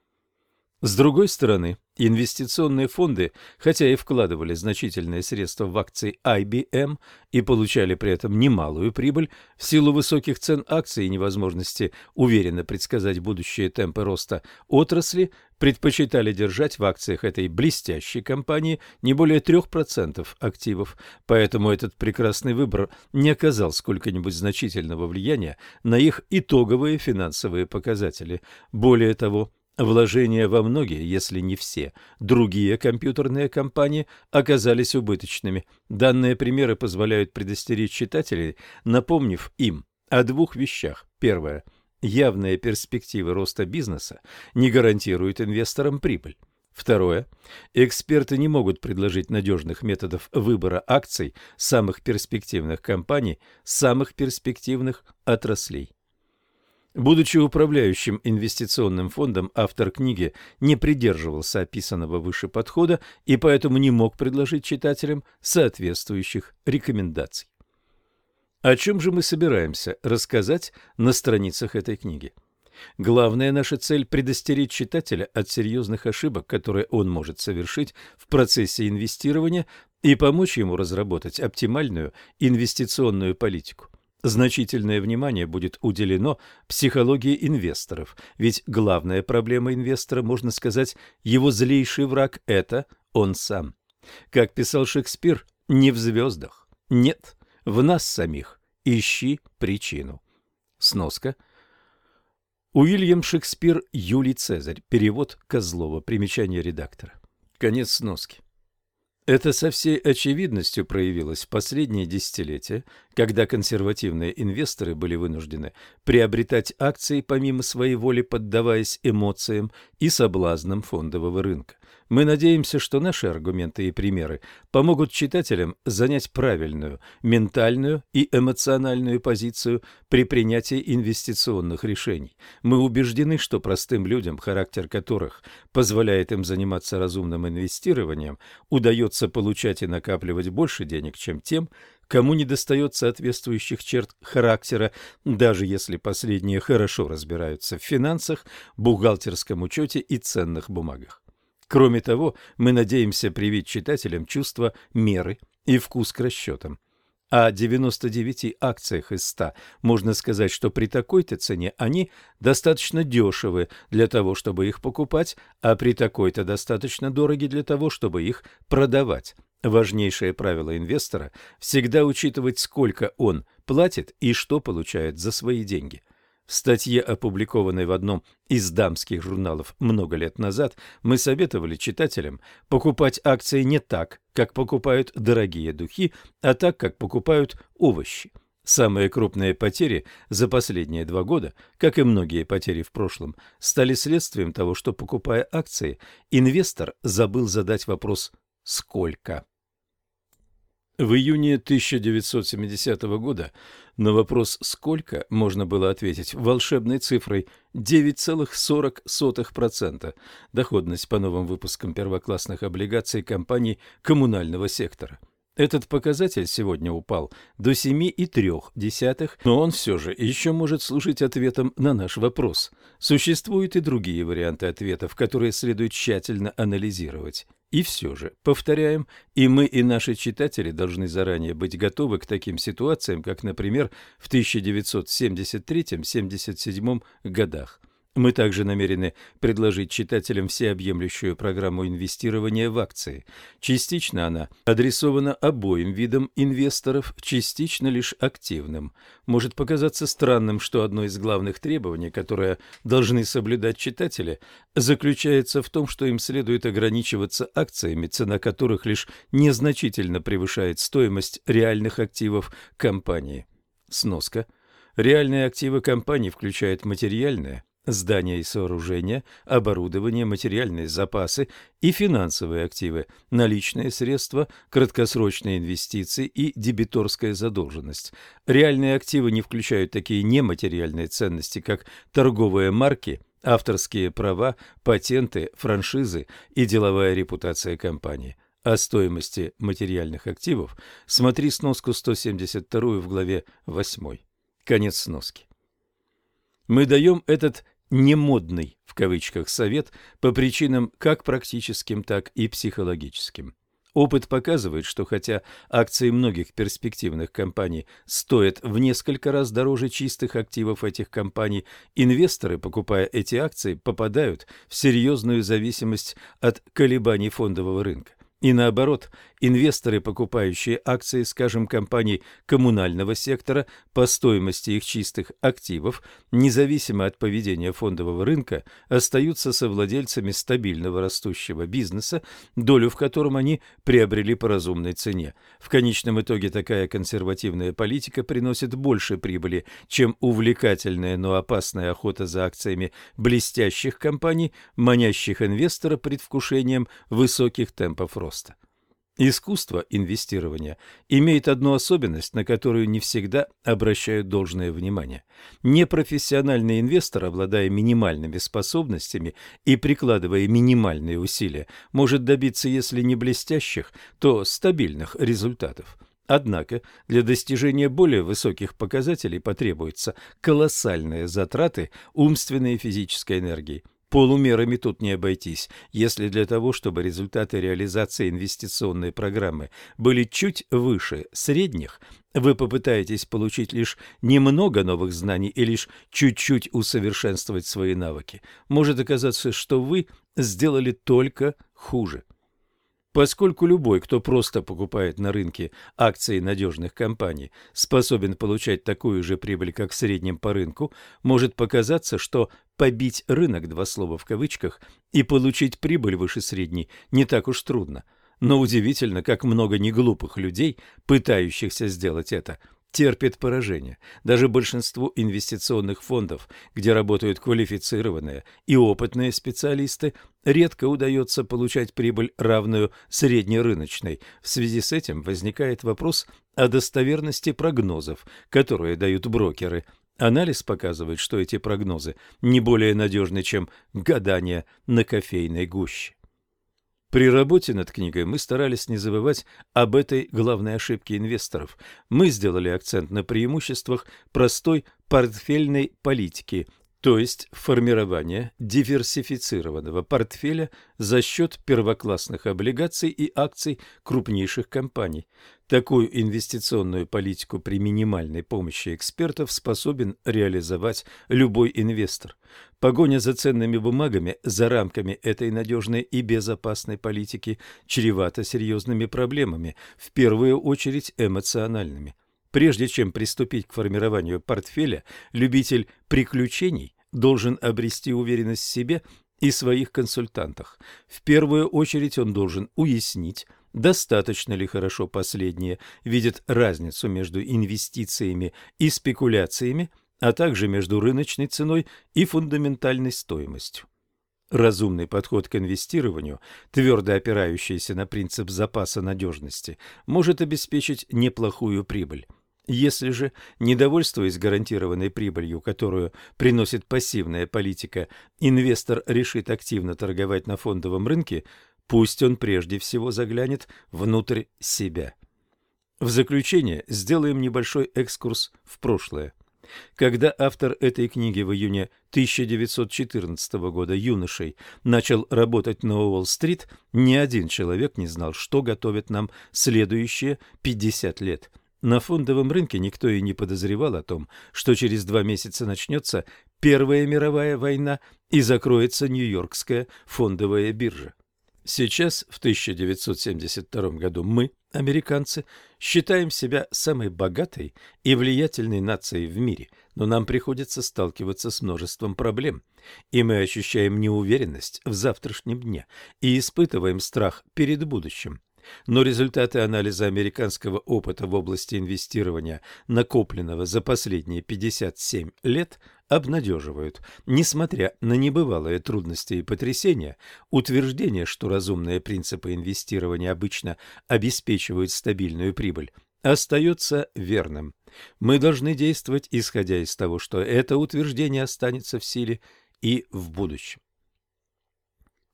С другой стороны, инвестиционные фонды, хотя и вкладывали значительные средства в акции IBM и получали при этом немалую прибыль, в силу высоких цен акций и невозможности уверенно предсказать будущие темпы роста отрасли, предпочитали держать в акциях этой блестящей компании не более 3% активов, поэтому этот прекрасный выбор не оказал сколько-нибудь значительного влияния на их итоговые финансовые показатели. Более того, Вложения во многие, если не все, другие компьютерные компании оказались убыточными. Данные примеры позволяют предостеречь читателей, напомнив им о двух вещах. Первое. Явные перспективы роста бизнеса не гарантируют инвесторам прибыль. Второе. Эксперты не могут предложить надежных методов выбора акций самых перспективных компаний, самых перспективных отраслей. Будучи управляющим инвестиционным фондом, автор книги не придерживался описанного выше подхода и поэтому не мог предложить читателям соответствующих рекомендаций. О чем же мы собираемся рассказать на страницах этой книги? Главная наша цель – предостеречь читателя от серьезных ошибок, которые он может совершить в процессе инвестирования и помочь ему разработать оптимальную инвестиционную политику. Значительное внимание будет уделено психологии инвесторов, ведь главная проблема инвестора, можно сказать, его злейший враг – это он сам. Как писал Шекспир, не в звездах, нет, в нас самих, ищи причину. Сноска. Уильям Шекспир, Юлий Цезарь, перевод Козлова, примечание редактора. Конец сноски. Это со всей очевидностью проявилось в последние десятилетия, когда консервативные инвесторы были вынуждены приобретать акции помимо своей воли, поддаваясь эмоциям и соблазнам фондового рынка. Мы надеемся, что наши аргументы и примеры помогут читателям занять правильную ментальную и эмоциональную позицию при принятии инвестиционных решений. Мы убеждены, что простым людям, характер которых позволяет им заниматься разумным инвестированием, удается получать и накапливать больше денег, чем тем, кому недостает соответствующих черт характера, даже если последние хорошо разбираются в финансах, бухгалтерском учете и ценных бумагах. Кроме того, мы надеемся привить читателям чувство меры и вкус к расчетам. О 99 акциях из 100 можно сказать, что при такой-то цене они достаточно дешевы для того, чтобы их покупать, а при такой-то достаточно дороги для того, чтобы их продавать. Важнейшее правило инвестора – всегда учитывать, сколько он платит и что получает за свои деньги – в статье, опубликованной в одном из дамских журналов много лет назад, мы советовали читателям покупать акции не так, как покупают дорогие духи, а так, как покупают овощи. Самые крупные потери за последние два года, как и многие потери в прошлом, стали следствием того, что, покупая акции, инвестор забыл задать вопрос «Сколько?». В июне 1970 года на вопрос «сколько?» можно было ответить волшебной цифрой 9,40%. Доходность по новым выпускам первоклассных облигаций компаний коммунального сектора – этот показатель сегодня упал до 7,3, но он все же еще может служить ответом на наш вопрос. Существуют и другие варианты ответов, которые следует тщательно анализировать. И все же, повторяем, и мы, и наши читатели должны заранее быть готовы к таким ситуациям, как, например, в 1973-77 годах. Мы также намерены предложить читателям всеобъемлющую программу инвестирования в акции. Частично она адресована обоим видам инвесторов, частично лишь активным. Может показаться странным, что одно из главных требований, которое должны соблюдать читатели, заключается в том, что им следует ограничиваться акциями, цена которых лишь незначительно превышает стоимость реальных активов компании. Сноска. Реальные активы компании включают материальные, здания и сооружения, оборудование, материальные запасы и финансовые активы, наличные средства, краткосрочные инвестиции и дебиторская задолженность. Реальные активы не включают такие нематериальные ценности, как торговые марки, авторские права, патенты, франшизы и деловая репутация компании. О стоимости материальных активов смотри сноску 172 в главе 8. Конец сноски. Мы даем этот «немодный» в кавычках совет по причинам как практическим, так и психологическим. Опыт показывает, что хотя акции многих перспективных компаний стоят в несколько раз дороже чистых активов этих компаний, инвесторы, покупая эти акции, попадают в серьезную зависимость от колебаний фондового рынка. И наоборот, инвесторы, покупающие акции, скажем, компаний коммунального сектора по стоимости их чистых активов, независимо от поведения фондового рынка, остаются совладельцами стабильного растущего бизнеса, долю в котором они приобрели по разумной цене. В конечном итоге такая консервативная политика приносит больше прибыли, чем увлекательная, но опасная охота за акциями блестящих компаний, манящих инвестора предвкушением высоких темпов роста роста. Искусство инвестирования имеет одну особенность, на которую не всегда обращают должное внимание. Непрофессиональный инвестор, обладая минимальными способностями и прикладывая минимальные усилия, может добиться, если не блестящих, то стабильных результатов. Однако для достижения более высоких показателей потребуются колоссальные затраты умственной и физической энергии. Полумерами тут не обойтись. Если для того, чтобы результаты реализации инвестиционной программы были чуть выше средних, вы попытаетесь получить лишь немного новых знаний и лишь чуть-чуть усовершенствовать свои навыки, может оказаться, что вы сделали только хуже. Поскольку любой, кто просто покупает на рынке акции надежных компаний, способен получать такую же прибыль, как в среднем по рынку, может показаться, что побить рынок, два слова в кавычках, и получить прибыль выше средней не так уж трудно. Но удивительно, как много неглупых людей, пытающихся сделать это, терпит поражение. Даже большинству инвестиционных фондов, где работают квалифицированные и опытные специалисты, редко удается получать прибыль, равную среднерыночной. В связи с этим возникает вопрос о достоверности прогнозов, которые дают брокеры. Анализ показывает, что эти прогнозы не более надежны, чем гадания на кофейной гуще. При работе над книгой мы старались не забывать об этой главной ошибке инвесторов. Мы сделали акцент на преимуществах простой портфельной политики – то есть формирование диверсифицированного портфеля за счет первоклассных облигаций и акций крупнейших компаний. Такую инвестиционную политику при минимальной помощи экспертов способен реализовать любой инвестор. Погоня за ценными бумагами за рамками этой надежной и безопасной политики чревата серьезными проблемами, в первую очередь эмоциональными. Прежде чем приступить к формированию портфеля, любитель приключений должен обрести уверенность в себе и своих консультантах. В первую очередь он должен уяснить, достаточно ли хорошо последние видят разницу между инвестициями и спекуляциями, а также между рыночной ценой и фундаментальной стоимостью. Разумный подход к инвестированию, твердо опирающийся на принцип запаса надежности, может обеспечить неплохую прибыль. Если же, недовольствуясь гарантированной прибылью, которую приносит пассивная политика, инвестор решит активно торговать на фондовом рынке, пусть он прежде всего заглянет внутрь себя. В заключение сделаем небольшой экскурс в прошлое. Когда автор этой книги в июне 1914 года юношей начал работать на Уолл-стрит, ни один человек не знал, что готовит нам следующие 50 лет. На фондовом рынке никто и не подозревал о том, что через два месяца начнется Первая мировая война и закроется Нью-Йоркская фондовая биржа. Сейчас, в 1972 году, мы, американцы, считаем себя самой богатой и влиятельной нацией в мире, но нам приходится сталкиваться с множеством проблем, и мы ощущаем неуверенность в завтрашнем дне и испытываем страх перед будущим. Но результаты анализа американского опыта в области инвестирования, накопленного за последние 57 лет, обнадеживают. Несмотря на небывалые трудности и потрясения, утверждение, что разумные принципы инвестирования обычно обеспечивают стабильную прибыль, остается верным. Мы должны действовать, исходя из того, что это утверждение останется в силе и в будущем.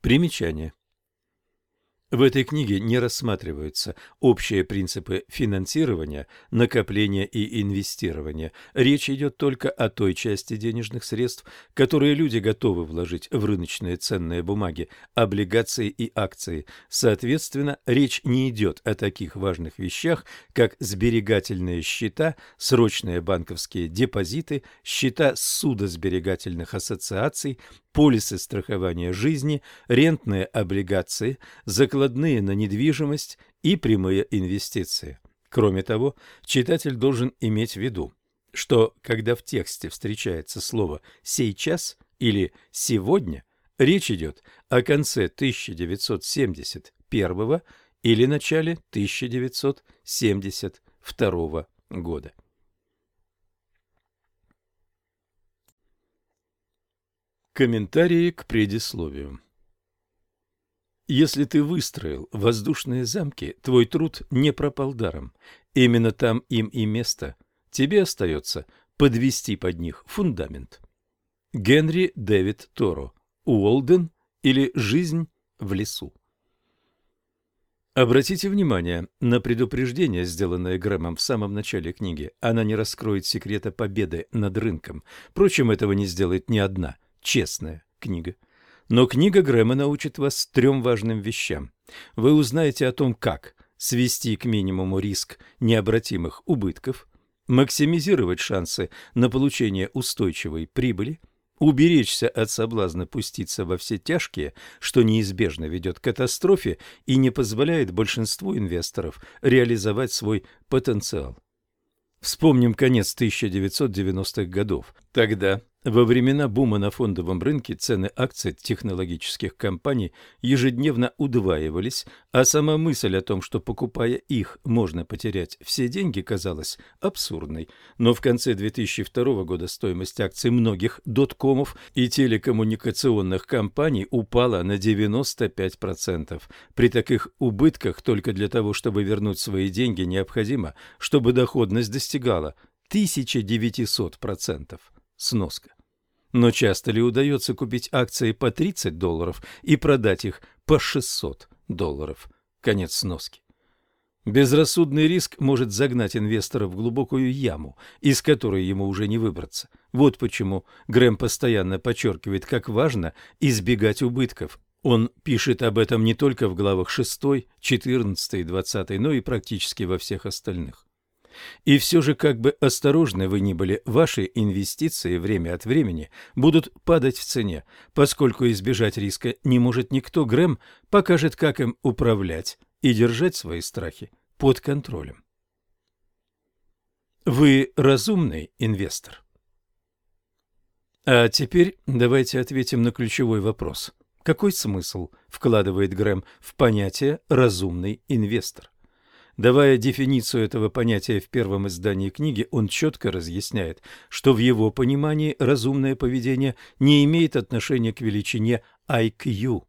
Примечание. В этой книге не рассматриваются общие принципы финансирования, накопления и инвестирования. Речь идет только о той части денежных средств, которые люди готовы вложить в рыночные ценные бумаги, облигации и акции. Соответственно, речь не идет о таких важных вещах, как сберегательные счета, срочные банковские депозиты, счета судосберегательных ассоциаций, полисы страхования жизни, рентные облигации, закладные на недвижимость и прямые инвестиции. Кроме того, читатель должен иметь в виду, что когда в тексте встречается слово «сейчас» или «сегодня», речь идет о конце 1971 или начале 1972 года. Комментарии к предисловию. Если ты выстроил воздушные замки, твой труд не пропал даром. Именно там им и место. Тебе остается подвести под них фундамент. Генри Дэвид Торо. Уолден или «Жизнь в лесу». Обратите внимание на предупреждение, сделанное Грэмом в самом начале книги. Она не раскроет секрета победы над рынком. Впрочем, этого не сделает ни одна – честная книга. Но книга Грэма научит вас трем важным вещам. Вы узнаете о том, как свести к минимуму риск необратимых убытков, максимизировать шансы на получение устойчивой прибыли, уберечься от соблазна пуститься во все тяжкие, что неизбежно ведет к катастрофе и не позволяет большинству инвесторов реализовать свой потенциал. Вспомним конец 1990-х годов. Тогда во времена бума на фондовом рынке цены акций технологических компаний ежедневно удваивались, а сама мысль о том, что покупая их можно потерять все деньги, казалась абсурдной. Но в конце 2002 года стоимость акций многих доткомов и телекоммуникационных компаний упала на 95%. При таких убытках только для того, чтобы вернуть свои деньги, необходимо, чтобы доходность достигала 1900%. Сноска. Но часто ли удается купить акции по 30 долларов и продать их по 600 долларов? Конец сноски. Безрассудный риск может загнать инвестора в глубокую яму, из которой ему уже не выбраться. Вот почему Грэм постоянно подчеркивает, как важно избегать убытков. Он пишет об этом не только в главах 6, 14 и 20, но и практически во всех остальных. И все же, как бы осторожны вы ни были, ваши инвестиции время от времени будут падать в цене. Поскольку избежать риска не может никто, Грэм покажет, как им управлять и держать свои страхи под контролем. Вы разумный инвестор? А теперь давайте ответим на ключевой вопрос. Какой смысл вкладывает Грэм в понятие «разумный инвестор»? Давая дефиницию этого понятия в первом издании книги, он четко разъясняет, что в его понимании разумное поведение не имеет отношения к величине IQ.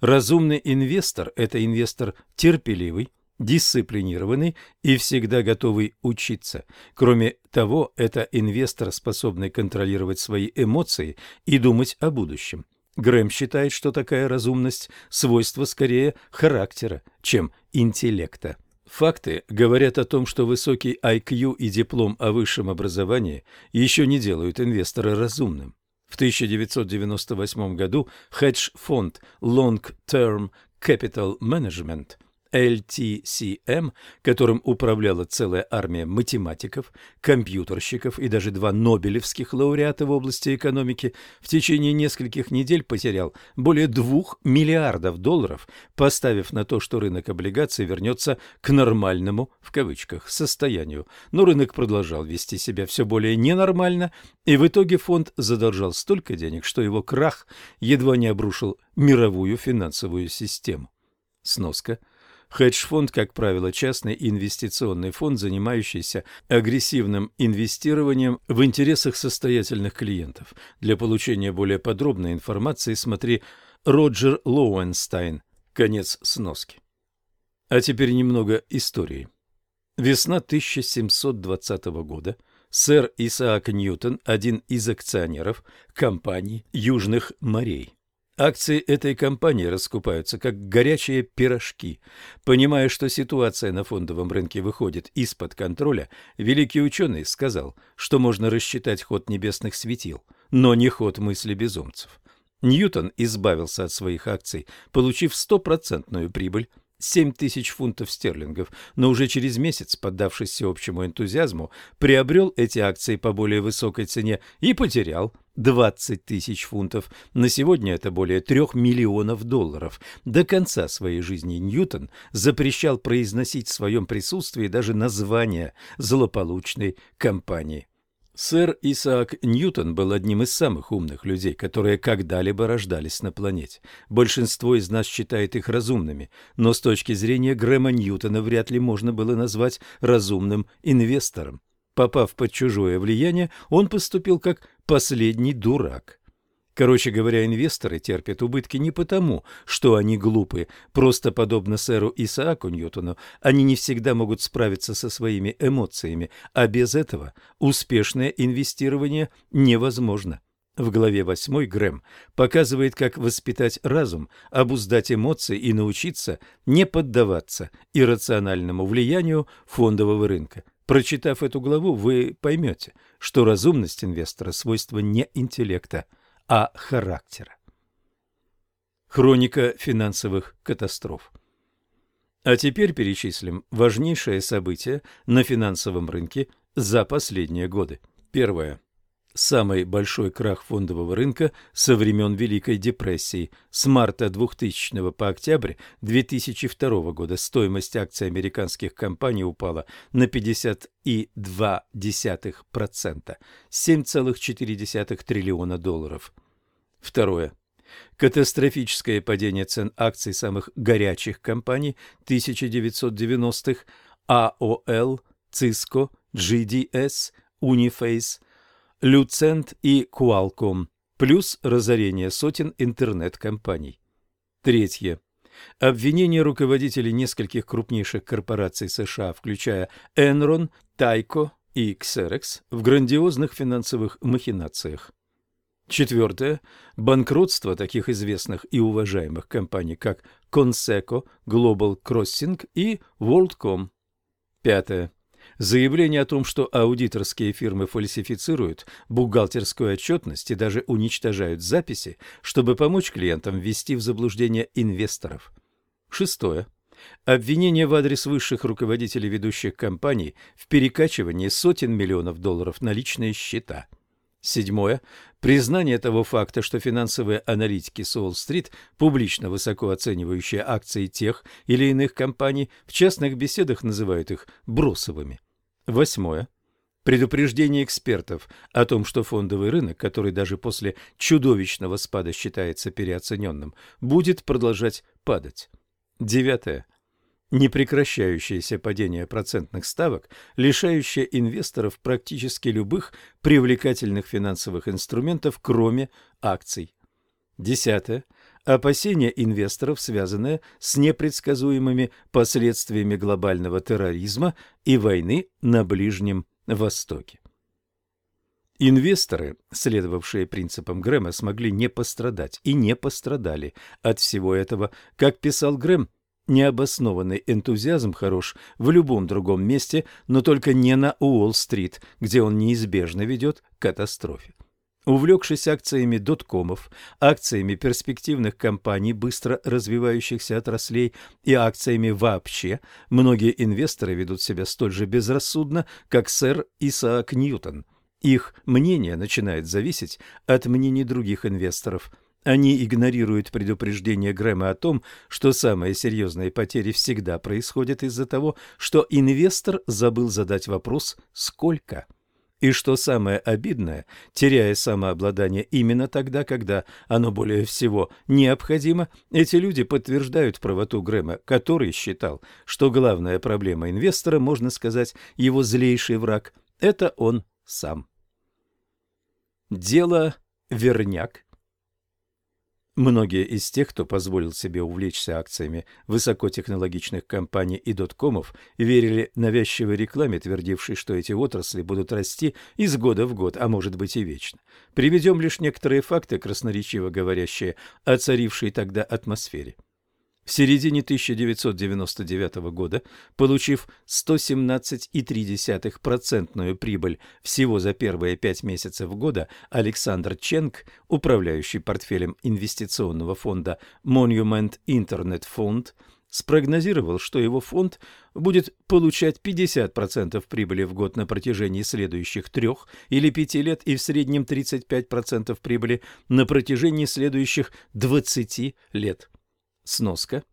Разумный инвестор – это инвестор терпеливый, дисциплинированный и всегда готовый учиться. Кроме того, это инвестор, способный контролировать свои эмоции и думать о будущем. Грэм считает, что такая разумность – свойство скорее характера, чем интеллекта. Факты говорят о том, что высокий IQ и диплом о высшем образовании еще не делают инвестора разумным. В 1998 году хедж-фонд Long Term Capital Management – LTCM, которым управляла целая армия математиков, компьютерщиков и даже два нобелевских лауреата в области экономики, в течение нескольких недель потерял более двух миллиардов долларов, поставив на то, что рынок облигаций вернется к «нормальному» в кавычках состоянию. Но рынок продолжал вести себя все более ненормально, и в итоге фонд задолжал столько денег, что его крах едва не обрушил мировую финансовую систему. Сноска – Хедж-фонд, как правило, частный инвестиционный фонд, занимающийся агрессивным инвестированием в интересах состоятельных клиентов. Для получения более подробной информации смотри Роджер Лоуэнстайн. Конец сноски. А теперь немного истории. Весна 1720 года. Сэр Исаак Ньютон, один из акционеров компании Южных морей, Акции этой компании раскупаются как горячие пирожки. Понимая, что ситуация на фондовом рынке выходит из-под контроля, великий ученый сказал, что можно рассчитать ход небесных светил, но не ход мысли безумцев. Ньютон избавился от своих акций, получив стопроцентную прибыль 7 тысяч фунтов стерлингов, но уже через месяц, поддавшись всеобщему энтузиазму, приобрел эти акции по более высокой цене и потерял 20 тысяч фунтов. На сегодня это более 3 миллионов долларов. До конца своей жизни Ньютон запрещал произносить в своем присутствии даже название злополучной компании. Сэр Исаак Ньютон был одним из самых умных людей, которые когда-либо рождались на планете. Большинство из нас считает их разумными, но с точки зрения Грэма Ньютона вряд ли можно было назвать разумным инвестором. Попав под чужое влияние, он поступил как последний дурак. Короче говоря, инвесторы терпят убытки не потому, что они глупы, просто подобно сэру Исааку Ньютону, они не всегда могут справиться со своими эмоциями, а без этого успешное инвестирование невозможно. В главе 8 Грэм показывает, как воспитать разум, обуздать эмоции и научиться не поддаваться иррациональному влиянию фондового рынка. Прочитав эту главу, вы поймете, что разумность инвестора – свойство не интеллекта – а характера. Хроника финансовых катастроф. А теперь перечислим важнейшие события на финансовом рынке за последние годы. Первое. Самый большой крах фондового рынка со времен Великой депрессии. С марта 2000 по октябрь 2002 года стоимость акций американских компаний упала на 52,2%, 7,4 триллиона долларов. Второе. Катастрофическое падение цен акций самых горячих компаний 1990-х AOL, Cisco, GDS, Uniface, Lucent и Qualcomm, плюс разорение сотен интернет-компаний. Третье. Обвинения руководителей нескольких крупнейших корпораций США, включая Enron, Tyco и Xerox, в грандиозных финансовых махинациях. Четвертое. Банкротство таких известных и уважаемых компаний, как Conseco, Global Crossing и WorldCom. Пятое. Заявление о том, что аудиторские фирмы фальсифицируют бухгалтерскую отчетность и даже уничтожают записи, чтобы помочь клиентам ввести в заблуждение инвесторов. Шестое. Обвинение в адрес высших руководителей ведущих компаний в перекачивании сотен миллионов долларов на личные счета – Седьмое. Признание того факта, что финансовые аналитики Солл-стрит, публично высоко оценивающие акции тех или иных компаний, в частных беседах называют их бросовыми. Восьмое. Предупреждение экспертов о том, что фондовый рынок, который даже после чудовищного спада считается переоцененным, будет продолжать падать. Девятое непрекращающееся падение процентных ставок, лишающее инвесторов практически любых привлекательных финансовых инструментов, кроме акций. Десятое. Опасения инвесторов, связанные с непредсказуемыми последствиями глобального терроризма и войны на Ближнем Востоке. Инвесторы, следовавшие принципам Грэма, смогли не пострадать и не пострадали от всего этого. Как писал Грэм, необоснованный энтузиазм хорош в любом другом месте, но только не на Уолл-стрит, где он неизбежно ведет к катастрофе. Увлекшись акциями доткомов, акциями перспективных компаний, быстро развивающихся отраслей и акциями вообще, многие инвесторы ведут себя столь же безрассудно, как сэр Исаак Ньютон. Их мнение начинает зависеть от мнений других инвесторов. Они игнорируют предупреждение Грэма о том, что самые серьезные потери всегда происходят из-за того, что инвестор забыл задать вопрос «сколько?». И что самое обидное, теряя самообладание именно тогда, когда оно более всего необходимо, эти люди подтверждают правоту Грэма, который считал, что главная проблема инвестора, можно сказать, его злейший враг – это он сам. Дело Верняк Многие из тех, кто позволил себе увлечься акциями высокотехнологичных компаний и доткомов, верили навязчивой рекламе, твердившей, что эти отрасли будут расти из года в год, а может быть и вечно. Приведем лишь некоторые факты, красноречиво говорящие о царившей тогда атмосфере. В середине 1999 года, получив 117,3% прибыль всего за первые пять месяцев года, Александр Ченг, управляющий портфелем инвестиционного фонда Monument Internet Fund, спрогнозировал, что его фонд будет получать 50% прибыли в год на протяжении следующих трех или пяти лет и в среднем 35% прибыли на протяжении следующих 20 лет. Сноска.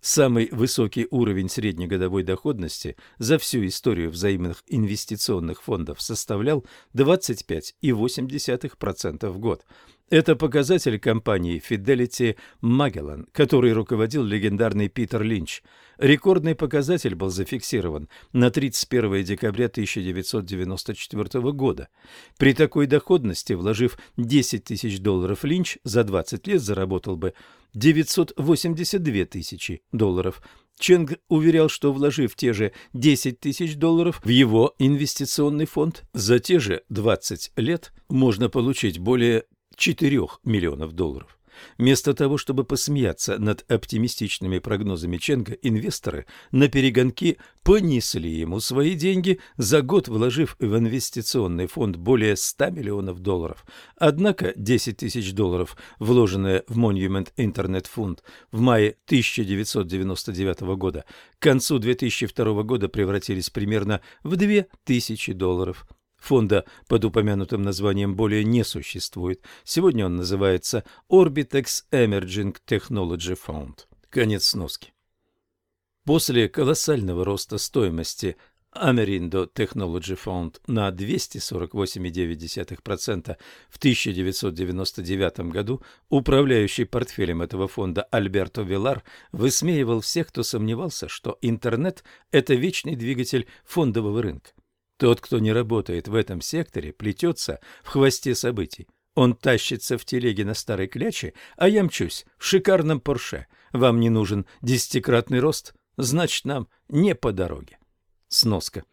Самый высокий уровень среднегодовой доходности за всю историю взаимных инвестиционных фондов составлял 25,8% в год. Это показатель компании Fidelity Magellan, который руководил легендарный Питер Линч. Рекордный показатель был зафиксирован на 31 декабря 1994 года. При такой доходности, вложив 10 тысяч долларов, Линч за 20 лет заработал бы 982 тысячи долларов. Ченг уверял, что вложив те же 10 тысяч долларов в его инвестиционный фонд, за те же 20 лет можно получить более 4 миллионов долларов. Вместо того, чтобы посмеяться над оптимистичными прогнозами Ченга, инвесторы на перегонки понесли ему свои деньги, за год вложив в инвестиционный фонд более 100 миллионов долларов. Однако 10 тысяч долларов, вложенные в Monument Internet Fund в мае 1999 года, к концу 2002 года превратились примерно в 2000 долларов. Фонда под упомянутым названием более не существует. Сегодня он называется Orbitex Emerging Technology Fund. Конец сноски. После колоссального роста стоимости Amerindo Technology Fund на 248,9% в 1999 году управляющий портфелем этого фонда Альберто Вилар высмеивал всех, кто сомневался, что интернет – это вечный двигатель фондового рынка. Тот, кто не работает в этом секторе, плетется в хвосте событий. Он тащится в телеге на старой кляче, а я мчусь в шикарном Порше. Вам не нужен десятикратный рост, значит, нам не по дороге. Сноска.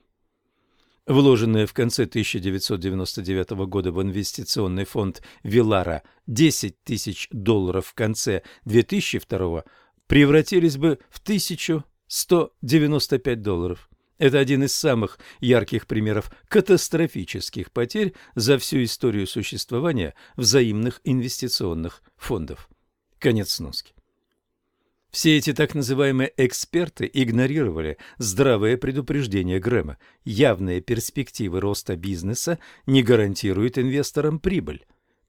Вложенные в конце 1999 года в инвестиционный фонд Вилара 10 тысяч долларов в конце 2002 превратились бы в 1195 долларов. Это один из самых ярких примеров катастрофических потерь за всю историю существования взаимных инвестиционных фондов. Конец сноски. Все эти так называемые эксперты игнорировали здравое предупреждение Грэма. Явные перспективы роста бизнеса не гарантируют инвесторам прибыль.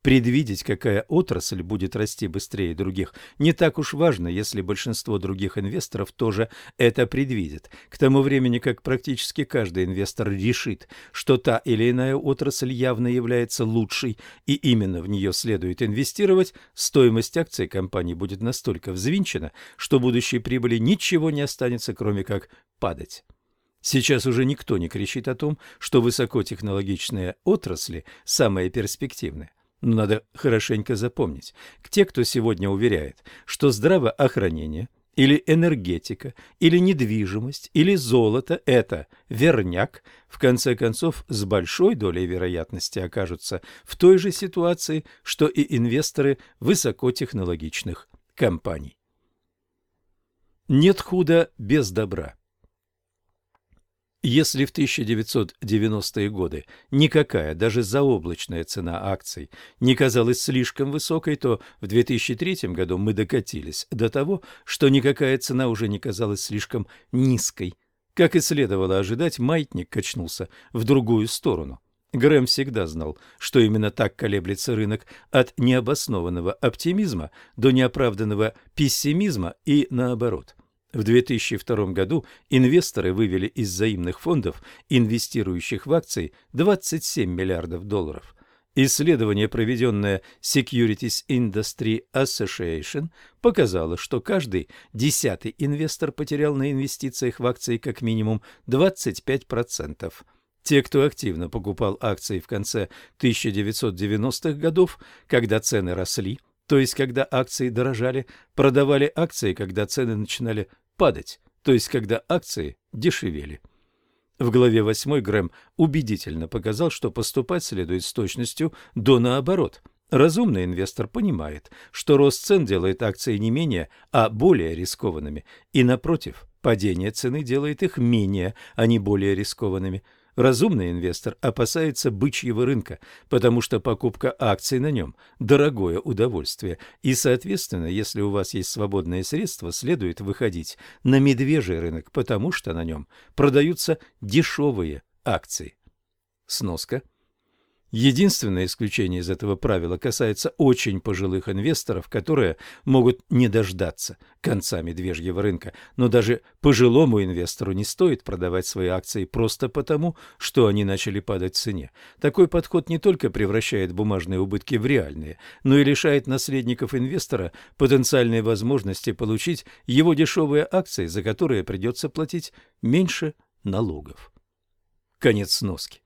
Предвидеть, какая отрасль будет расти быстрее других, не так уж важно, если большинство других инвесторов тоже это предвидит. К тому времени, как практически каждый инвестор решит, что та или иная отрасль явно является лучшей и именно в нее следует инвестировать, стоимость акций компании будет настолько взвинчена, что будущей прибыли ничего не останется, кроме как падать. Сейчас уже никто не кричит о том, что высокотехнологичные отрасли самые перспективные. Но надо хорошенько запомнить, те, кто сегодня уверяет, что здравоохранение или энергетика, или недвижимость, или золото – это верняк, в конце концов, с большой долей вероятности окажутся в той же ситуации, что и инвесторы высокотехнологичных компаний. Нет худа без добра. Если в 1990-е годы никакая, даже заоблачная цена акций не казалась слишком высокой, то в 2003 году мы докатились до того, что никакая цена уже не казалась слишком низкой. Как и следовало ожидать, маятник качнулся в другую сторону. Грэм всегда знал, что именно так колеблется рынок от необоснованного оптимизма до неоправданного пессимизма и наоборот – в 2002 году инвесторы вывели из взаимных фондов, инвестирующих в акции, 27 миллиардов долларов. Исследование, проведенное Securities Industry Association, показало, что каждый десятый инвестор потерял на инвестициях в акции как минимум 25%. Те, кто активно покупал акции в конце 1990-х годов, когда цены росли, то есть когда акции дорожали, продавали акции, когда цены начинали падать, то есть когда акции дешевели. В главе 8 Грэм убедительно показал, что поступать следует с точностью до наоборот. Разумный инвестор понимает, что рост цен делает акции не менее, а более рискованными, и напротив, падение цены делает их менее, а не более рискованными – Разумный инвестор опасается бычьего рынка, потому что покупка акций на нем – дорогое удовольствие, и, соответственно, если у вас есть свободные средства, следует выходить на медвежий рынок, потому что на нем продаются дешевые акции. Сноска – Единственное исключение из этого правила касается очень пожилых инвесторов, которые могут не дождаться конца медвежьего рынка. Но даже пожилому инвестору не стоит продавать свои акции просто потому, что они начали падать в цене. Такой подход не только превращает бумажные убытки в реальные, но и лишает наследников инвестора потенциальной возможности получить его дешевые акции, за которые придется платить меньше налогов. Конец сноски.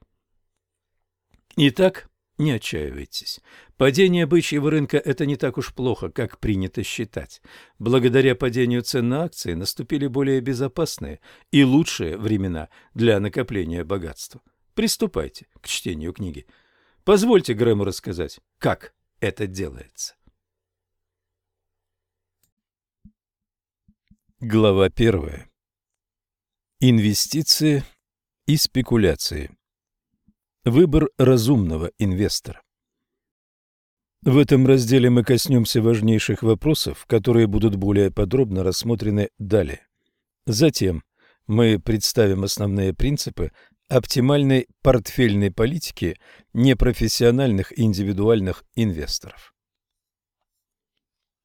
Итак, не отчаивайтесь. Падение бычьего рынка – это не так уж плохо, как принято считать. Благодаря падению цен на акции наступили более безопасные и лучшие времена для накопления богатства. Приступайте к чтению книги. Позвольте Грэму рассказать, как это делается. Глава первая. Инвестиции и спекуляции. Выбор разумного инвестора. В этом разделе мы коснемся важнейших вопросов, которые будут более подробно рассмотрены далее. Затем мы представим основные принципы оптимальной портфельной политики непрофессиональных индивидуальных инвесторов.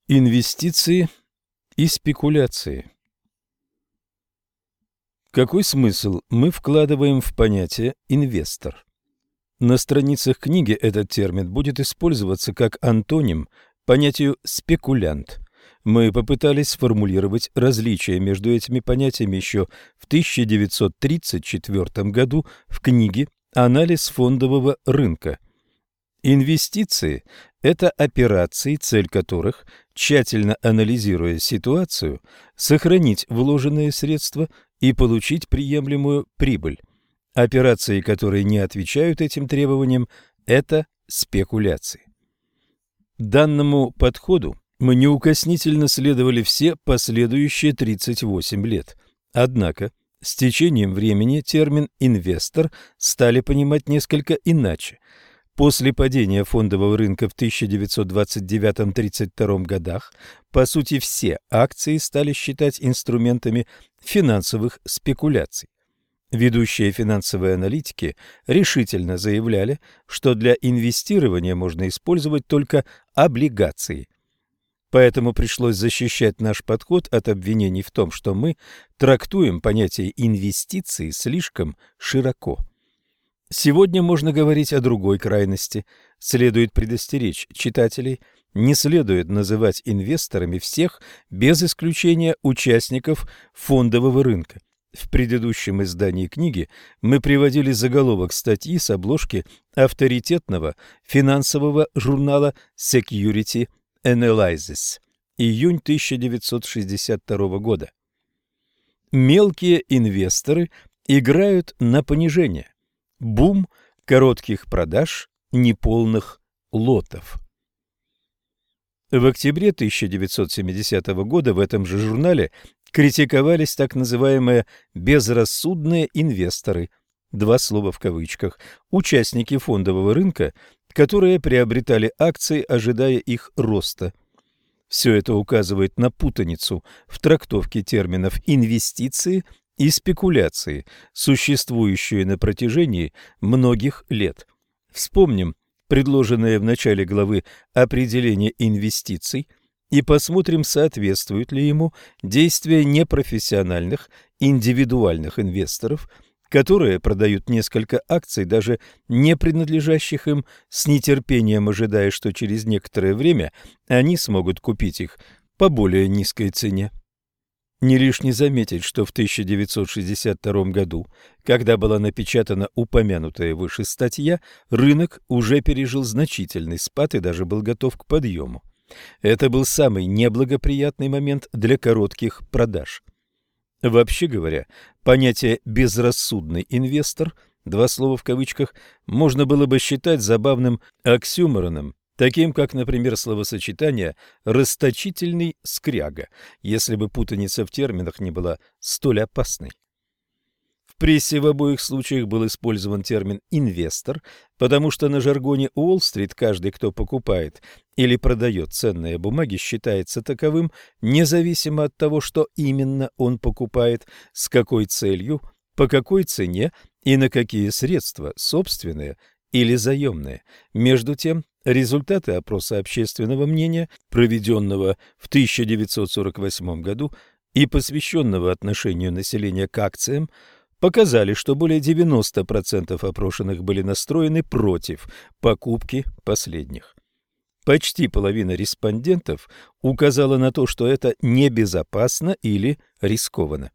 Инвестиции и спекуляции. Какой смысл мы вкладываем в понятие «инвестор»? На страницах книги этот термин будет использоваться как антоним понятию «спекулянт». Мы попытались сформулировать различия между этими понятиями еще в 1934 году в книге «Анализ фондового рынка». Инвестиции – это операции, цель которых, тщательно анализируя ситуацию, сохранить вложенные средства и получить приемлемую прибыль. Операции, которые не отвечают этим требованиям, это спекуляции. Данному подходу мы неукоснительно следовали все последующие 38 лет. Однако с течением времени термин «инвестор» стали понимать несколько иначе. После падения фондового рынка в 1929-32 годах, по сути, все акции стали считать инструментами финансовых спекуляций. Ведущие финансовые аналитики решительно заявляли, что для инвестирования можно использовать только облигации. Поэтому пришлось защищать наш подход от обвинений в том, что мы трактуем понятие инвестиции слишком широко. Сегодня можно говорить о другой крайности. Следует предостеречь читателей, не следует называть инвесторами всех, без исключения участников фондового рынка. В предыдущем издании книги мы приводили заголовок статьи с обложки авторитетного финансового журнала Security Analysis, июнь 1962 года. Мелкие инвесторы играют на понижение. Бум коротких продаж неполных лотов. В октябре 1970 года в этом же журнале критиковались так называемые «безрассудные инвесторы», два слова в кавычках, участники фондового рынка, которые приобретали акции, ожидая их роста. Все это указывает на путаницу в трактовке терминов «инвестиции» и «спекуляции», существующую на протяжении многих лет. Вспомним предложенное в начале главы определение инвестиций – и посмотрим, соответствует ли ему действия непрофессиональных индивидуальных инвесторов, которые продают несколько акций, даже не принадлежащих им, с нетерпением ожидая, что через некоторое время они смогут купить их по более низкой цене. Не лишне заметить, что в 1962 году, когда была напечатана упомянутая выше статья, рынок уже пережил значительный спад и даже был готов к подъему. Это был самый неблагоприятный момент для коротких продаж. Вообще говоря, понятие «безрассудный инвестор» два слова в кавычках, можно было бы считать забавным оксюмороном, таким как, например, словосочетание «расточительный скряга», если бы путаница в терминах не была столь опасной. В прессе в обоих случаях был использован термин «инвестор», потому что на жаргоне Уолл-стрит каждый, кто покупает или продает ценные бумаги, считается таковым, независимо от того, что именно он покупает, с какой целью, по какой цене и на какие средства, собственные или заемные. Между тем, результаты опроса общественного мнения, проведенного в 1948 году и посвященного отношению населения к акциям, показали, что более 90% опрошенных были настроены против покупки последних. Почти половина респондентов указала на то, что это небезопасно или рискованно.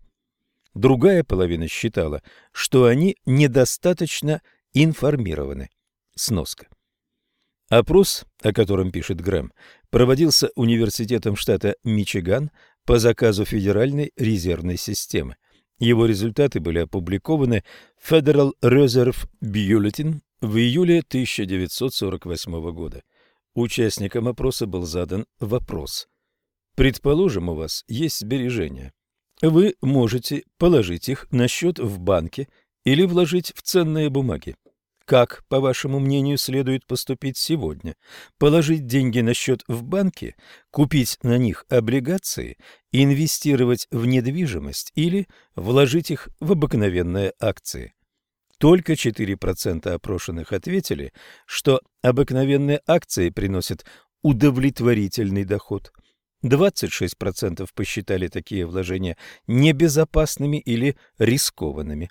Другая половина считала, что они недостаточно информированы. Сноска. Опрос, о котором пишет Грэм, проводился университетом штата Мичиган по заказу Федеральной резервной системы. Его результаты были опубликованы в Federal Reserve Bulletin в июле 1948 года. Участникам опроса был задан вопрос. Предположим, у вас есть сбережения. Вы можете положить их на счет в банке или вложить в ценные бумаги. Как, по вашему мнению, следует поступить сегодня? Положить деньги на счет в банке, купить на них облигации, инвестировать в недвижимость или вложить их в обыкновенные акции? Только 4% опрошенных ответили, что обыкновенные акции приносят удовлетворительный доход. 26% посчитали такие вложения небезопасными или рискованными.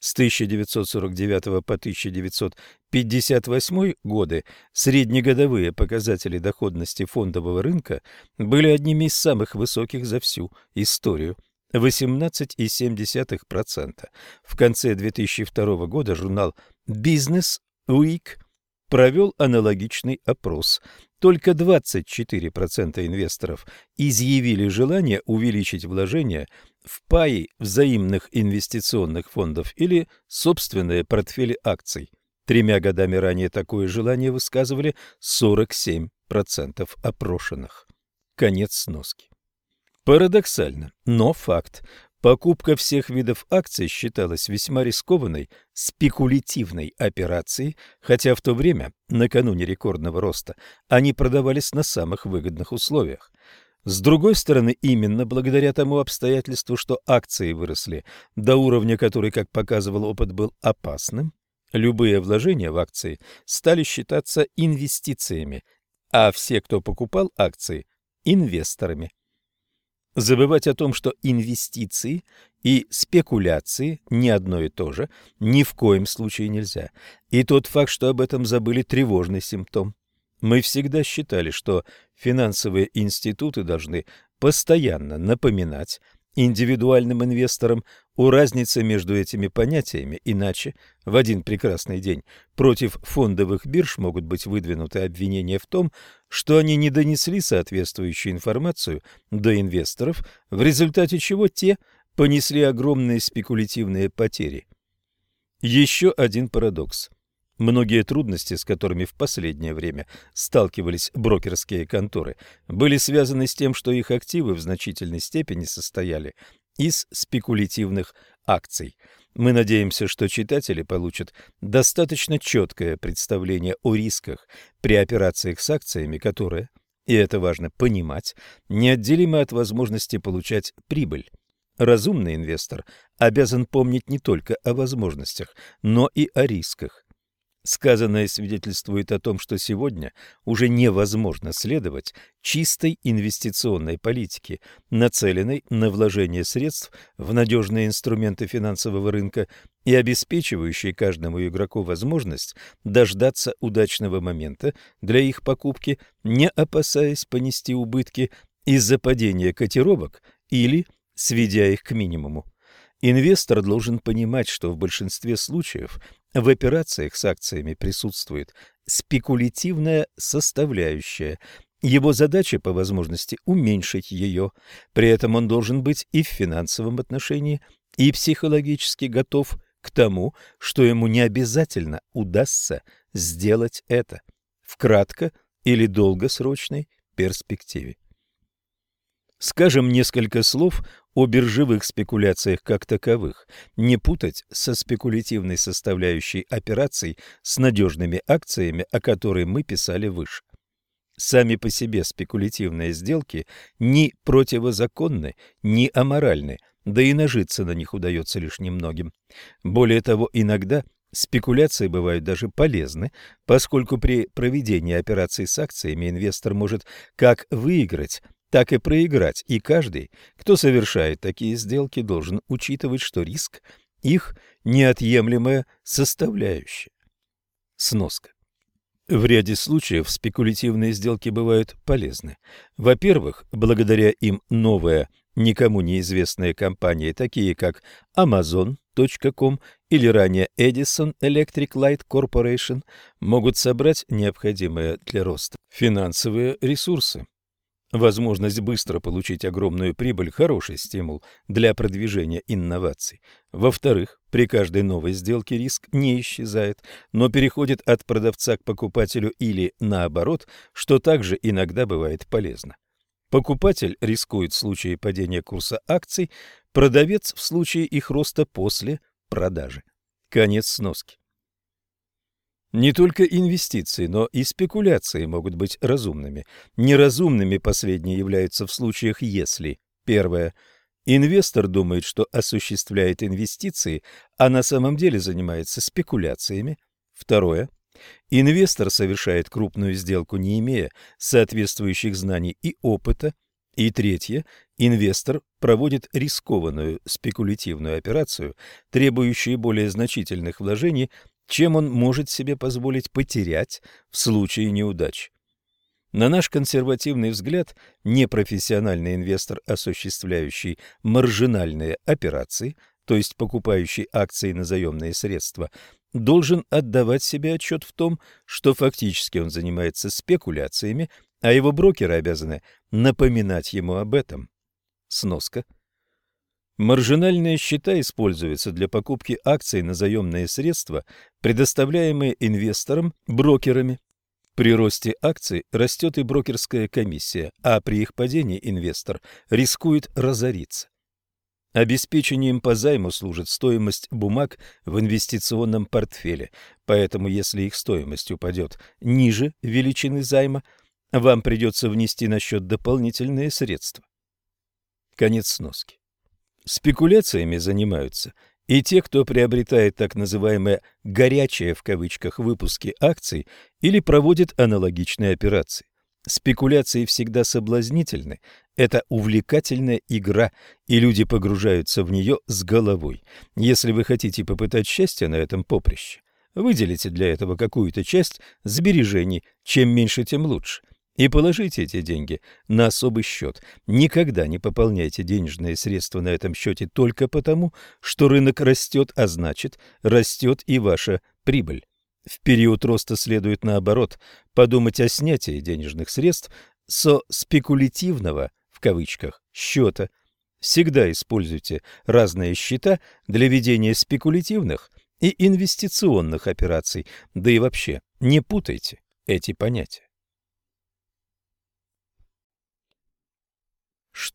С 1949 по 1958 годы среднегодовые показатели доходности фондового рынка были одними из самых высоких за всю историю – 18,7%. В конце 2002 года журнал Business Week провел аналогичный опрос. Только 24% инвесторов изъявили желание увеличить вложения в паи взаимных инвестиционных фондов или собственные портфели акций. Тремя годами ранее такое желание высказывали 47% опрошенных. Конец сноски. Парадоксально, но факт. Покупка всех видов акций считалась весьма рискованной, спекулятивной операцией, хотя в то время, накануне рекордного роста, они продавались на самых выгодных условиях. С другой стороны, именно благодаря тому обстоятельству, что акции выросли до уровня, который, как показывал опыт, был опасным, любые вложения в акции стали считаться инвестициями, а все, кто покупал акции – инвесторами. Забывать о том, что инвестиции и спекуляции не одно и то же, ни в коем случае нельзя. И тот факт, что об этом забыли, тревожный симптом. Мы всегда считали, что финансовые институты должны постоянно напоминать индивидуальным инвесторам у разницы между этими понятиями, иначе в один прекрасный день против фондовых бирж могут быть выдвинуты обвинения в том, что они не донесли соответствующую информацию до инвесторов, в результате чего те понесли огромные спекулятивные потери. Еще один парадокс. Многие трудности, с которыми в последнее время сталкивались брокерские конторы, были связаны с тем, что их активы в значительной степени состояли из спекулятивных акций. Мы надеемся, что читатели получат достаточно четкое представление о рисках при операциях с акциями, которые, и это важно понимать, неотделимы от возможности получать прибыль. Разумный инвестор обязан помнить не только о возможностях, но и о рисках. Сказанное свидетельствует о том, что сегодня уже невозможно следовать чистой инвестиционной политике, нацеленной на вложение средств в надежные инструменты финансового рынка и обеспечивающей каждому игроку возможность дождаться удачного момента для их покупки, не опасаясь понести убытки из-за падения котировок или сведя их к минимуму. Инвестор должен понимать, что в большинстве случаев в операциях с акциями присутствует спекулятивная составляющая. Его задача по возможности уменьшить ее. При этом он должен быть и в финансовом отношении, и психологически готов к тому, что ему не обязательно удастся сделать это в кратко или долгосрочной перспективе. Скажем несколько слов о биржевых спекуляциях как таковых, не путать со спекулятивной составляющей операций с надежными акциями, о которой мы писали выше. Сами по себе спекулятивные сделки ни противозаконны, ни аморальны, да и нажиться на них удается лишь немногим. Более того, иногда спекуляции бывают даже полезны, поскольку при проведении операций с акциями инвестор может как выиграть, так и проиграть, и каждый, кто совершает такие сделки, должен учитывать, что риск – их неотъемлемая составляющая. Сноска. В ряде случаев спекулятивные сделки бывают полезны. Во-первых, благодаря им новая, никому неизвестная компания, такие как Amazon.com или ранее Edison Electric Light Corporation, могут собрать необходимые для роста финансовые ресурсы. Возможность быстро получить огромную прибыль – хороший стимул для продвижения инноваций. Во-вторых, при каждой новой сделке риск не исчезает, но переходит от продавца к покупателю или наоборот, что также иногда бывает полезно. Покупатель рискует в случае падения курса акций, продавец в случае их роста после продажи. Конец сноски. Не только инвестиции, но и спекуляции могут быть разумными. Неразумными последние являются в случаях «если». Первое. Инвестор думает, что осуществляет инвестиции, а на самом деле занимается спекуляциями. Второе. Инвестор совершает крупную сделку, не имея соответствующих знаний и опыта. И третье. Инвестор проводит рискованную спекулятивную операцию, требующую более значительных вложений, чем он может себе позволить потерять в случае неудач. На наш консервативный взгляд, непрофессиональный инвестор, осуществляющий маржинальные операции, то есть покупающий акции на заемные средства, должен отдавать себе отчет в том, что фактически он занимается спекуляциями, а его брокеры обязаны напоминать ему об этом. Сноска – Маржинальные счета используются для покупки акций на заемные средства, предоставляемые инвесторам брокерами. При росте акций растет и брокерская комиссия, а при их падении инвестор рискует разориться. Обеспечением по займу служит стоимость бумаг в инвестиционном портфеле, поэтому если их стоимость упадет ниже величины займа, вам придется внести на счет дополнительные средства. Конец сноски. Спекуляциями занимаются и те, кто приобретает так называемые «горячие» в кавычках выпуски акций или проводит аналогичные операции. Спекуляции всегда соблазнительны, это увлекательная игра, и люди погружаются в нее с головой. Если вы хотите попытать счастье на этом поприще, выделите для этого какую-то часть сбережений, чем меньше, тем лучше. И положите эти деньги на особый счет. Никогда не пополняйте денежные средства на этом счете только потому, что рынок растет, а значит, растет и ваша прибыль. В период роста следует, наоборот, подумать о снятии денежных средств со «спекулятивного» в кавычках счета. Всегда используйте разные счета для ведения спекулятивных и инвестиционных операций, да и вообще не путайте эти понятия.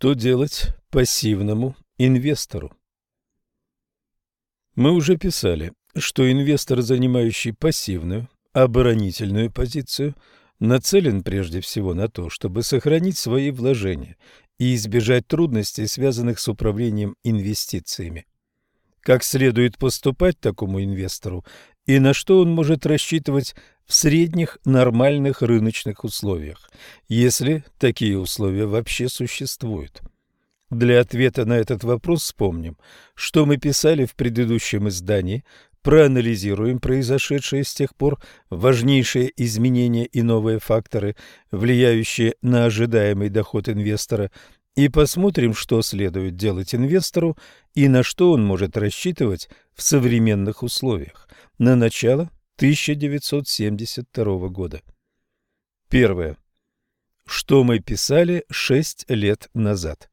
Что делать пассивному инвестору? Мы уже писали, что инвестор, занимающий пассивную, оборонительную позицию, нацелен прежде всего на то, чтобы сохранить свои вложения и избежать трудностей, связанных с управлением инвестициями. Как следует поступать такому инвестору и на что он может рассчитывать в средних нормальных рыночных условиях, если такие условия вообще существуют. Для ответа на этот вопрос вспомним, что мы писали в предыдущем издании, проанализируем произошедшие с тех пор важнейшие изменения и новые факторы, влияющие на ожидаемый доход инвестора, и посмотрим, что следует делать инвестору и на что он может рассчитывать в современных условиях на начало 1972 года. Первое. Что мы писали шесть лет назад.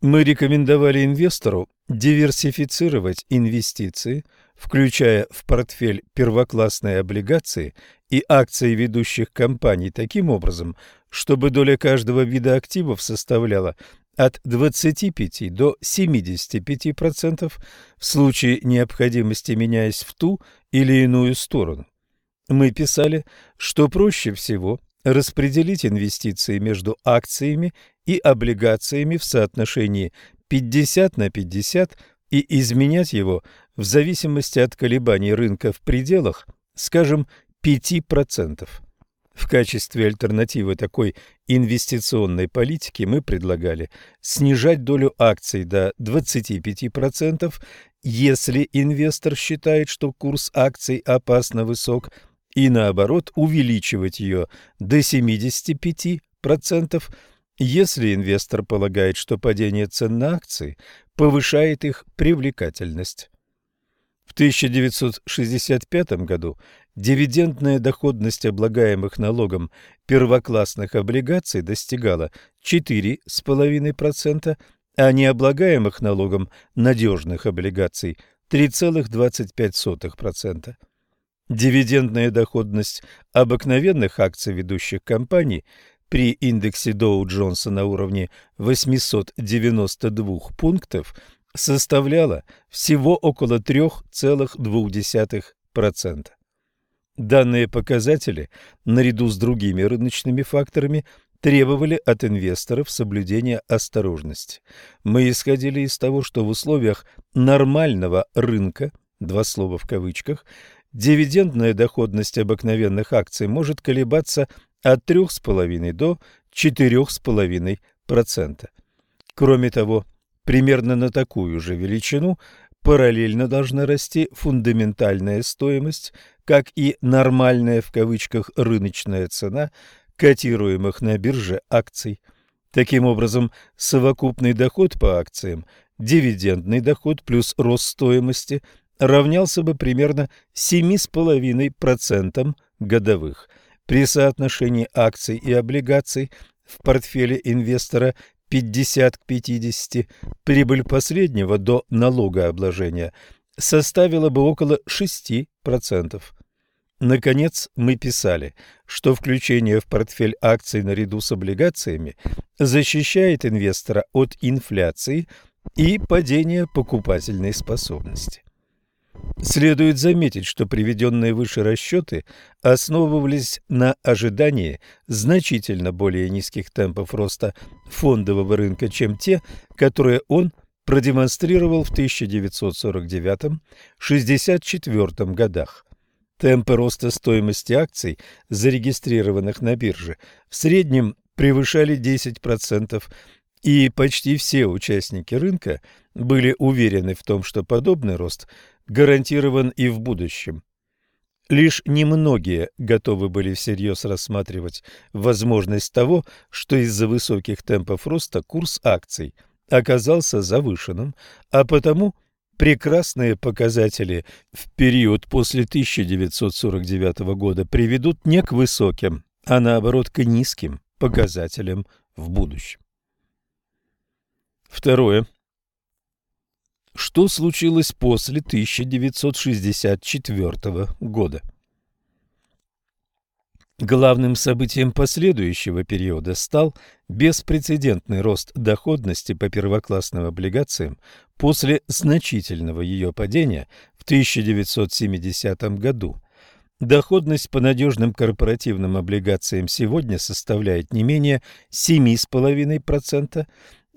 Мы рекомендовали инвестору диверсифицировать инвестиции, включая в портфель первоклассные облигации и акции ведущих компаний таким образом, чтобы доля каждого вида активов составляла от 25 до 75% в случае необходимости меняясь в ту или иную сторону. Мы писали, что проще всего распределить инвестиции между акциями и облигациями в соотношении 50 на 50 и изменять его в зависимости от колебаний рынка в пределах, скажем, 5%. В качестве альтернативы такой инвестиционной политики мы предлагали снижать долю акций до 25%, если инвестор считает, что курс акций опасно высок, и наоборот увеличивать ее до 75%, если инвестор полагает, что падение цен на акции повышает их привлекательность. В 1965 году дивидендная доходность облагаемых налогом первоклассных облигаций достигала 4,5%, а необлагаемых налогом надежных облигаций 3,25%. Дивидендная доходность обыкновенных акций ведущих компаний при индексе Доу-Джонса на уровне 892 пунктов составляла всего около 3,2%. Данные показатели, наряду с другими рыночными факторами, требовали от инвесторов соблюдения осторожности. Мы исходили из того, что в условиях нормального рынка, два слова в кавычках, дивидендная доходность обыкновенных акций может колебаться от 3,5 до 4,5%. Кроме того, примерно на такую же величину параллельно должна расти фундаментальная стоимость, как и «нормальная» в кавычках рыночная цена котируемых на бирже акций. Таким образом, совокупный доход по акциям, дивидендный доход плюс рост стоимости равнялся бы примерно 7,5% годовых. При соотношении акций и облигаций в портфеле инвестора 50 к 50, прибыль последнего до налогообложения составила бы около 6%. Наконец, мы писали, что включение в портфель акций наряду с облигациями защищает инвестора от инфляции и падения покупательной способности. Следует заметить, что приведенные выше расчеты основывались на ожидании значительно более низких темпов роста фондового рынка, чем те, которые он продемонстрировал в 1949-64 годах. Темпы роста стоимости акций, зарегистрированных на бирже, в среднем превышали 10%, и почти все участники рынка были уверены в том, что подобный рост гарантирован и в будущем. Лишь немногие готовы были всерьез рассматривать возможность того, что из-за высоких темпов роста курс акций оказался завышенным, а потому прекрасные показатели в период после 1949 года приведут не к высоким, а наоборот к низким показателям в будущем. Второе. Что случилось после 1964 года? Главным событием последующего периода стал беспрецедентный рост доходности по первоклассным облигациям после значительного ее падения в 1970 году. Доходность по надежным корпоративным облигациям сегодня составляет не менее 7,5%,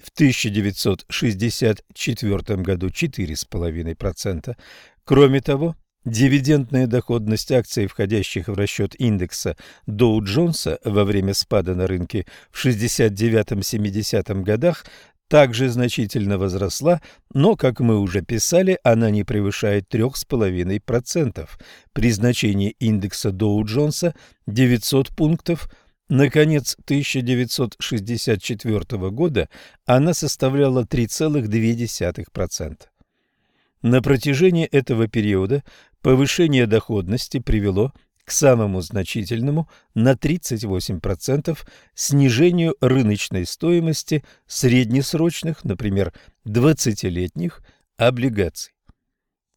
в 1964 году 4,5%. Кроме того, дивидендная доходность акций, входящих в расчет индекса Доу-Джонса во время спада на рынке в 69-70 годах, также значительно возросла, но, как мы уже писали, она не превышает 3,5%. При значении индекса Доу-Джонса 900 пунктов – Наконец 1964 года она составляла 3,2%. На протяжении этого периода повышение доходности привело к самому значительному на 38% снижению рыночной стоимости среднесрочных, например, 20-летних облигаций.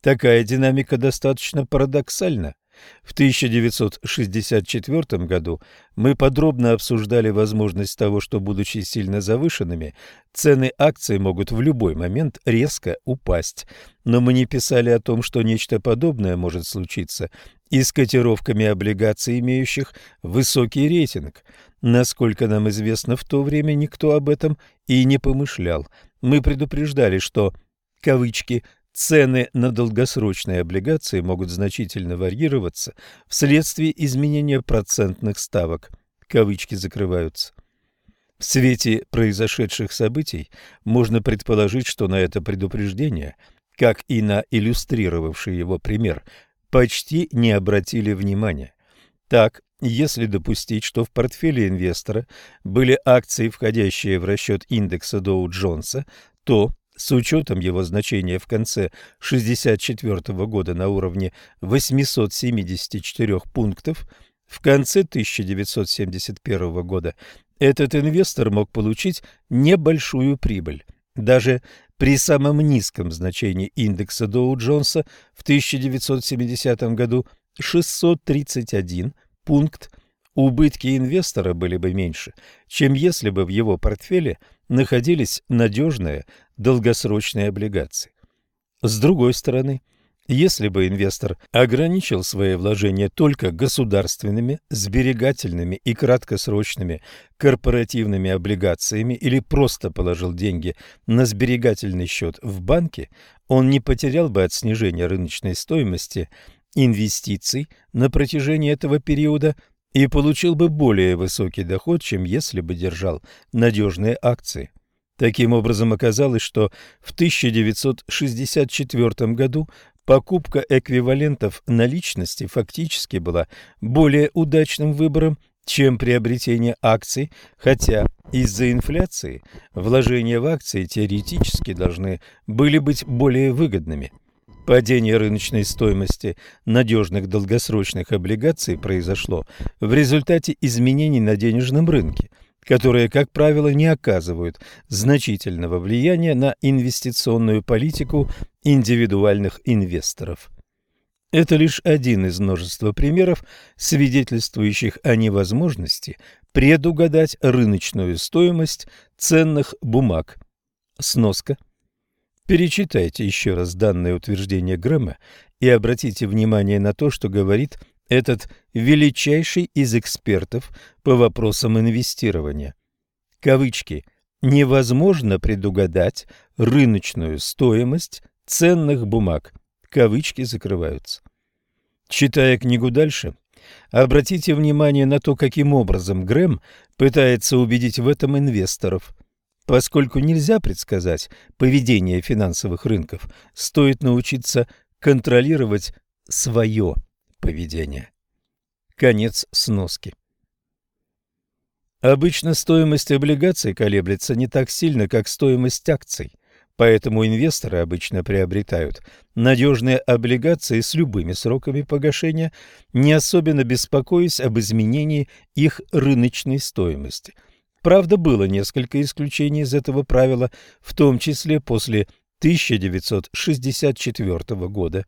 Такая динамика достаточно парадоксальна. В 1964 году мы подробно обсуждали возможность того, что, будучи сильно завышенными, цены акций могут в любой момент резко упасть. Но мы не писали о том, что нечто подобное может случиться и с котировками облигаций, имеющих высокий рейтинг. Насколько нам известно, в то время никто об этом и не помышлял. Мы предупреждали, что кавычки Цены на долгосрочные облигации могут значительно варьироваться вследствие изменения процентных ставок. Кавычки закрываются. В свете произошедших событий можно предположить, что на это предупреждение, как и на иллюстрировавший его пример, почти не обратили внимания. Так, если допустить, что в портфеле инвестора были акции, входящие в расчет индекса Доу-Джонса, то с учетом его значения в конце 1964 года на уровне 874 пунктов, в конце 1971 года этот инвестор мог получить небольшую прибыль. Даже при самом низком значении индекса Доу-Джонса в 1970 году 631 пункт убытки инвестора были бы меньше, чем если бы в его портфеле находились надежные долгосрочные облигации. С другой стороны, если бы инвестор ограничил свои вложения только государственными, сберегательными и краткосрочными корпоративными облигациями или просто положил деньги на сберегательный счет в банке, он не потерял бы от снижения рыночной стоимости инвестиций на протяжении этого периода и получил бы более высокий доход, чем если бы держал надежные акции. Таким образом, оказалось, что в 1964 году покупка эквивалентов наличности фактически была более удачным выбором, чем приобретение акций, хотя из-за инфляции вложения в акции теоретически должны были быть более выгодными. Падение рыночной стоимости надежных долгосрочных облигаций произошло в результате изменений на денежном рынке – которые, как правило, не оказывают значительного влияния на инвестиционную политику индивидуальных инвесторов. Это лишь один из множества примеров, свидетельствующих о невозможности предугадать рыночную стоимость ценных бумаг. Сноска. Перечитайте еще раз данное утверждение Грэма и обратите внимание на то, что говорит этот величайший из экспертов по вопросам инвестирования. Кавычки «невозможно предугадать рыночную стоимость ценных бумаг». Кавычки закрываются. Читая книгу дальше, обратите внимание на то, каким образом Грэм пытается убедить в этом инвесторов. Поскольку нельзя предсказать поведение финансовых рынков, стоит научиться контролировать свое поведения. Конец сноски. Обычно стоимость облигаций колеблется не так сильно, как стоимость акций, поэтому инвесторы обычно приобретают надежные облигации с любыми сроками погашения, не особенно беспокоясь об изменении их рыночной стоимости. Правда, было несколько исключений из этого правила, в том числе после 1964 года.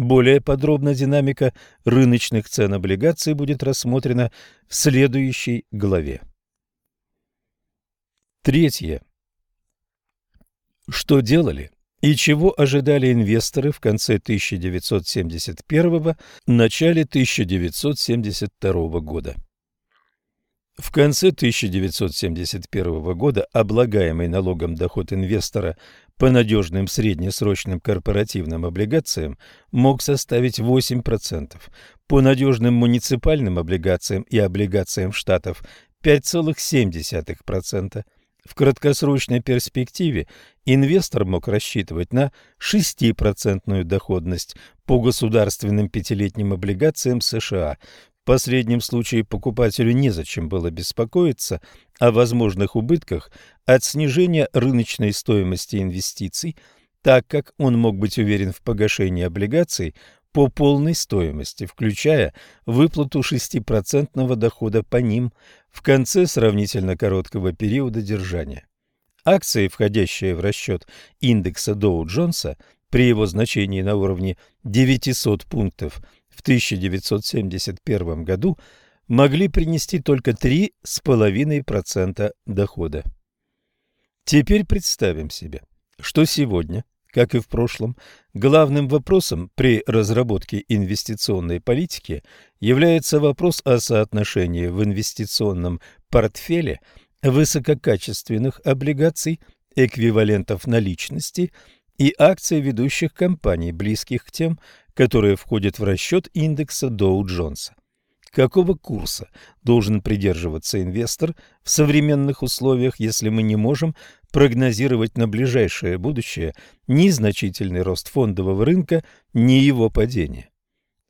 Более подробно динамика рыночных цен облигаций будет рассмотрена в следующей главе. Третье. Что делали и чего ожидали инвесторы в конце 1971 начале 1972 года? В конце 1971 года облагаемый налогом доход инвестора по надежным среднесрочным корпоративным облигациям мог составить 8%, по надежным муниципальным облигациям и облигациям штатов 5,7%. В краткосрочной перспективе инвестор мог рассчитывать на 6% доходность по государственным пятилетним облигациям США, последнем случае покупателю незачем было беспокоиться о возможных убытках от снижения рыночной стоимости инвестиций, так как он мог быть уверен в погашении облигаций по полной стоимости, включая выплату 6% дохода по ним в конце сравнительно короткого периода держания. Акции, входящие в расчет индекса Доу-Джонса, при его значении на уровне 900 пунктов – в 1971 году могли принести только 3,5% дохода. Теперь представим себе, что сегодня, как и в прошлом, главным вопросом при разработке инвестиционной политики является вопрос о соотношении в инвестиционном портфеле высококачественных облигаций, эквивалентов наличности и акций ведущих компаний, близких к тем, которые входят в расчет индекса Доу-Джонса. Какого курса должен придерживаться инвестор в современных условиях, если мы не можем прогнозировать на ближайшее будущее ни значительный рост фондового рынка, ни его падение?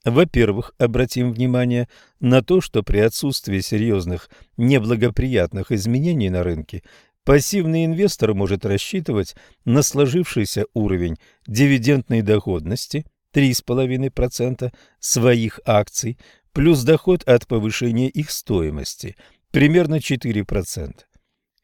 Во-первых, обратим внимание на то, что при отсутствии серьезных неблагоприятных изменений на рынке пассивный инвестор может рассчитывать на сложившийся уровень дивидендной доходности – 3,5% своих акций плюс доход от повышения их стоимости, примерно 4%.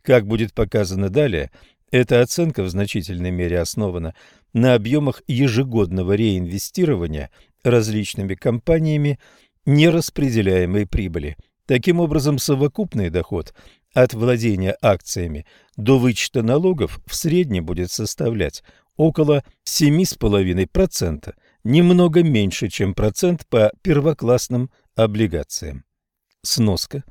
Как будет показано далее, эта оценка в значительной мере основана на объемах ежегодного реинвестирования различными компаниями нераспределяемой прибыли. Таким образом, совокупный доход от владения акциями до вычета налогов в среднем будет составлять около 7,5%, немного меньше, чем процент по первоклассным облигациям. Сноска.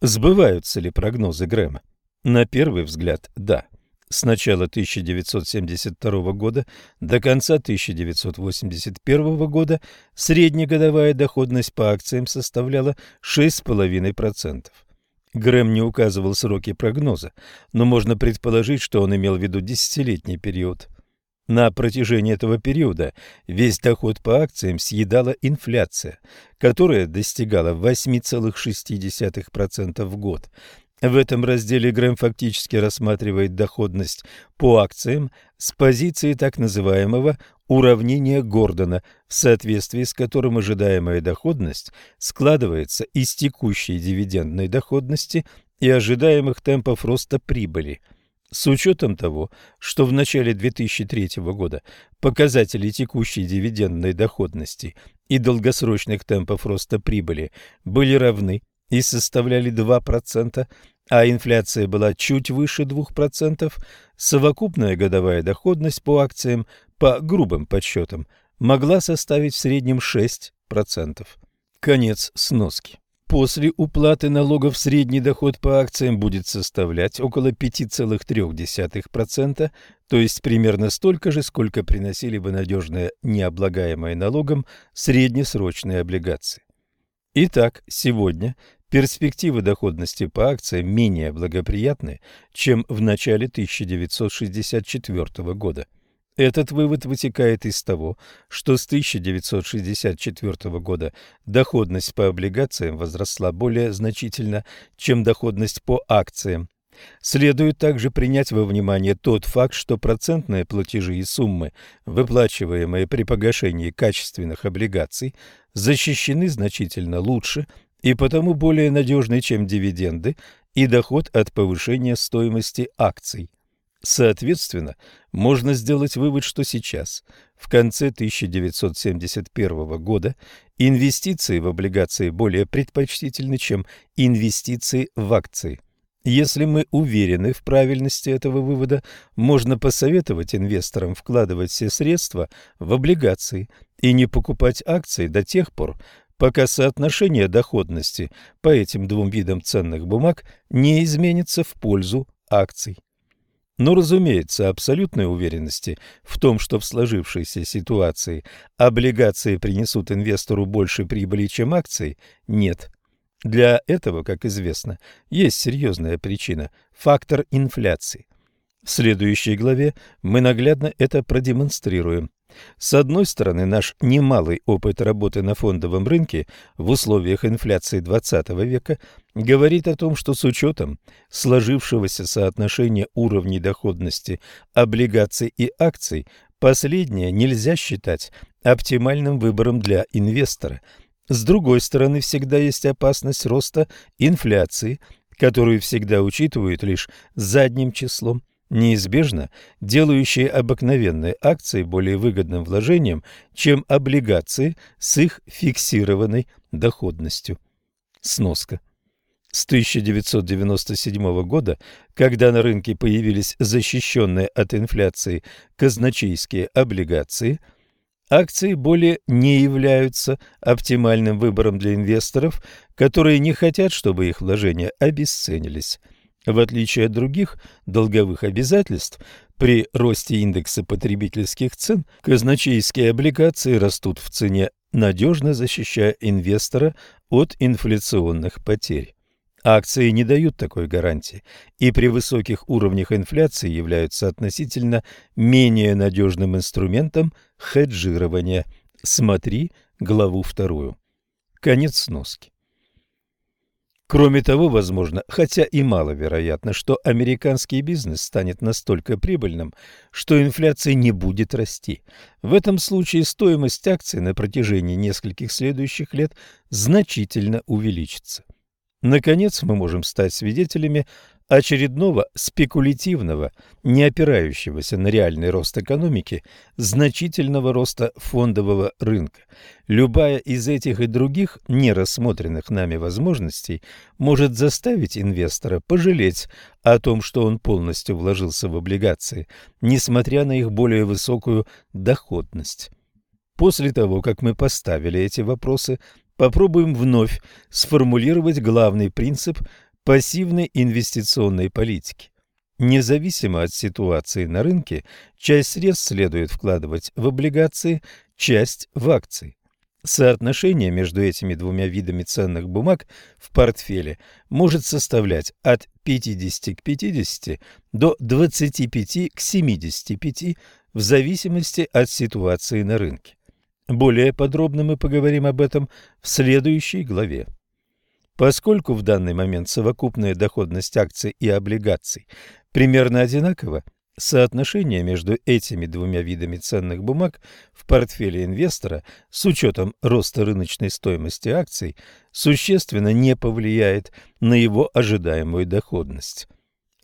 Сбываются ли прогнозы Грэма? На первый взгляд, да. С начала 1972 года до конца 1981 года среднегодовая доходность по акциям составляла 6,5%. Грэм не указывал сроки прогноза, но можно предположить, что он имел в виду десятилетний период. На протяжении этого периода весь доход по акциям съедала инфляция, которая достигала 8,6% в год. В этом разделе Грэм фактически рассматривает доходность по акциям с позиции так называемого уравнения Гордона, в соответствии с которым ожидаемая доходность складывается из текущей дивидендной доходности и ожидаемых темпов роста прибыли – с учетом того, что в начале 2003 года показатели текущей дивидендной доходности и долгосрочных темпов роста прибыли были равны и составляли 2%, а инфляция была чуть выше 2%, совокупная годовая доходность по акциям, по грубым подсчетам, могла составить в среднем 6%. Конец сноски. После уплаты налогов средний доход по акциям будет составлять около 5,3%, то есть примерно столько же, сколько приносили бы надежные, необлагаемые налогом, среднесрочные облигации. Итак, сегодня перспективы доходности по акциям менее благоприятны, чем в начале 1964 года. Этот вывод вытекает из того, что с 1964 года доходность по облигациям возросла более значительно, чем доходность по акциям. Следует также принять во внимание тот факт, что процентные платежи и суммы, выплачиваемые при погашении качественных облигаций, защищены значительно лучше и потому более надежны, чем дивиденды и доход от повышения стоимости акций. Соответственно, можно сделать вывод, что сейчас, в конце 1971 года, инвестиции в облигации более предпочтительны, чем инвестиции в акции. Если мы уверены в правильности этого вывода, можно посоветовать инвесторам вкладывать все средства в облигации и не покупать акции до тех пор, пока соотношение доходности по этим двум видам ценных бумаг не изменится в пользу акций. Но, разумеется, абсолютной уверенности в том, что в сложившейся ситуации облигации принесут инвестору больше прибыли, чем акции, нет. Для этого, как известно, есть серьезная причина – фактор инфляции. В следующей главе мы наглядно это продемонстрируем. С одной стороны, наш немалый опыт работы на фондовом рынке в условиях инфляции XX века говорит о том, что с учетом сложившегося соотношения уровней доходности облигаций и акций, последнее нельзя считать оптимальным выбором для инвестора. С другой стороны, всегда есть опасность роста инфляции, которую всегда учитывают лишь задним числом неизбежно делающие обыкновенные акции более выгодным вложением, чем облигации с их фиксированной доходностью. Сноска. С 1997 года, когда на рынке появились защищенные от инфляции казначейские облигации, акции более не являются оптимальным выбором для инвесторов, которые не хотят, чтобы их вложения обесценились. В отличие от других долговых обязательств, при росте индекса потребительских цен казначейские облигации растут в цене, надежно защищая инвестора от инфляционных потерь. Акции не дают такой гарантии и при высоких уровнях инфляции являются относительно менее надежным инструментом хеджирования. Смотри главу вторую. Конец сноски. Кроме того, возможно, хотя и маловероятно, что американский бизнес станет настолько прибыльным, что инфляция не будет расти. В этом случае стоимость акций на протяжении нескольких следующих лет значительно увеличится. Наконец, мы можем стать свидетелями очередного спекулятивного, не опирающегося на реальный рост экономики, значительного роста фондового рынка. Любая из этих и других не рассмотренных нами возможностей может заставить инвестора пожалеть о том, что он полностью вложился в облигации, несмотря на их более высокую доходность. После того, как мы поставили эти вопросы, попробуем вновь сформулировать главный принцип пассивной инвестиционной политики. Независимо от ситуации на рынке, часть средств следует вкладывать в облигации, часть в акции. Соотношение между этими двумя видами ценных бумаг в портфеле может составлять от 50 к 50 до 25 к 75 в зависимости от ситуации на рынке. Более подробно мы поговорим об этом в следующей главе. Поскольку в данный момент совокупная доходность акций и облигаций примерно одинакова, соотношение между этими двумя видами ценных бумаг в портфеле инвестора с учетом роста рыночной стоимости акций существенно не повлияет на его ожидаемую доходность.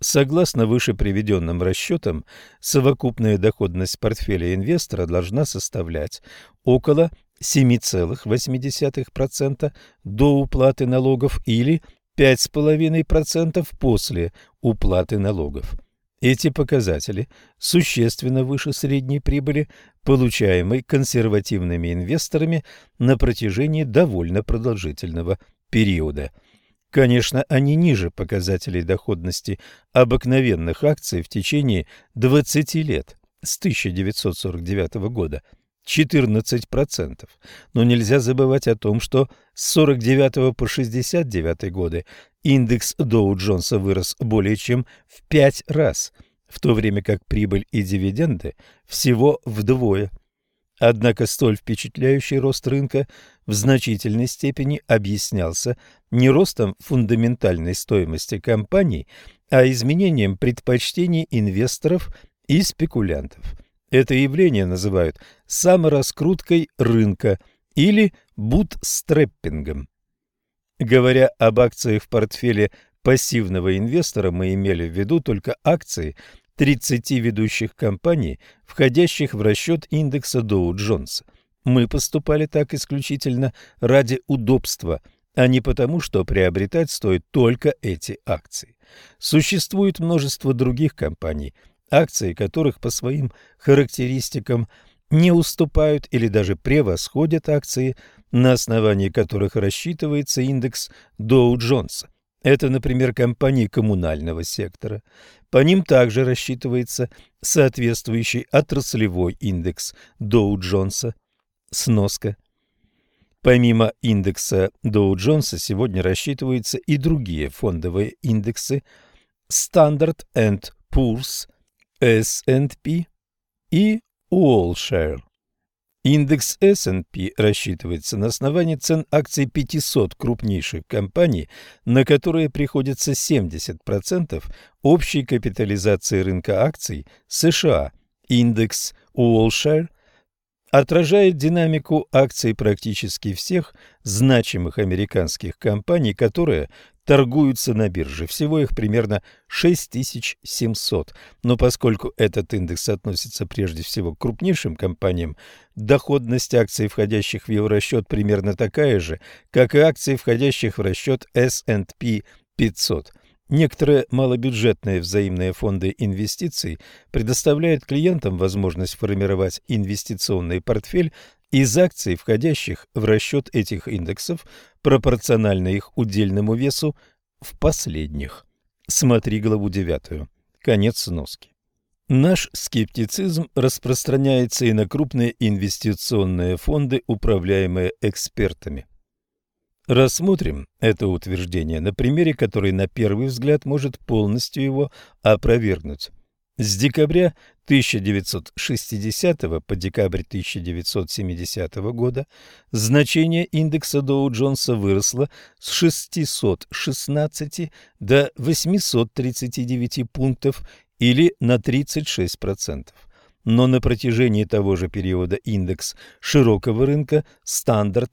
Согласно выше приведенным расчетам, совокупная доходность портфеля инвестора должна составлять около 7,8% до уплаты налогов или 5,5% после уплаты налогов. Эти показатели существенно выше средней прибыли, получаемой консервативными инвесторами на протяжении довольно продолжительного периода. Конечно, они ниже показателей доходности обыкновенных акций в течение 20 лет с 1949 года – 14%. Но нельзя забывать о том, что с 49 по 69 годы индекс Доу Джонса вырос более чем в 5 раз. в то время как прибыль и дивиденды всего вдвое. Однако столь впечатляющий рост рынка в значительной степени объяснялся не ростом фундаментальной стоимости компаний, а изменением предпочтений инвесторов и спекулянтов. Это явление называют самораскруткой рынка или бутстреппингом. Говоря об акциях в портфеле пассивного инвестора, мы имели в виду только акции 30 ведущих компаний, входящих в расчет индекса Доу-Джонса. Мы поступали так исключительно ради удобства, а не потому, что приобретать стоит только эти акции. Существует множество других компаний, акции которых по своим характеристикам не уступают или даже превосходят акции, на основании которых рассчитывается индекс Доу-Джонса. Это, например, компании коммунального сектора. По ним также рассчитывается соответствующий отраслевой индекс Доу-Джонса. Сноска. Помимо индекса Доу-Джонса сегодня рассчитываются и другие фондовые индексы Standard Poor's, S&P и Уолшер. Индекс S&P рассчитывается на основании цен акций 500 крупнейших компаний, на которые приходится 70% общей капитализации рынка акций США. Индекс Уолшер отражает динамику акций практически всех значимых американских компаний, которые торгуются на бирже. Всего их примерно 6700. Но поскольку этот индекс относится прежде всего к крупнейшим компаниям, доходность акций, входящих в его расчет, примерно такая же, как и акции, входящих в расчет S&P 500. Некоторые малобюджетные взаимные фонды инвестиций предоставляют клиентам возможность формировать инвестиционный портфель из акций, входящих в расчет этих индексов, пропорционально их удельному весу в последних. Смотри главу 9. Конец сноски. Наш скептицизм распространяется и на крупные инвестиционные фонды, управляемые экспертами. Рассмотрим это утверждение на примере, который на первый взгляд может полностью его опровергнуть. С декабря 1960 по декабрь 1970 года значение индекса Доу-Джонса выросло с 616 до 839 пунктов или на 36% но на протяжении того же периода индекс широкого рынка Standard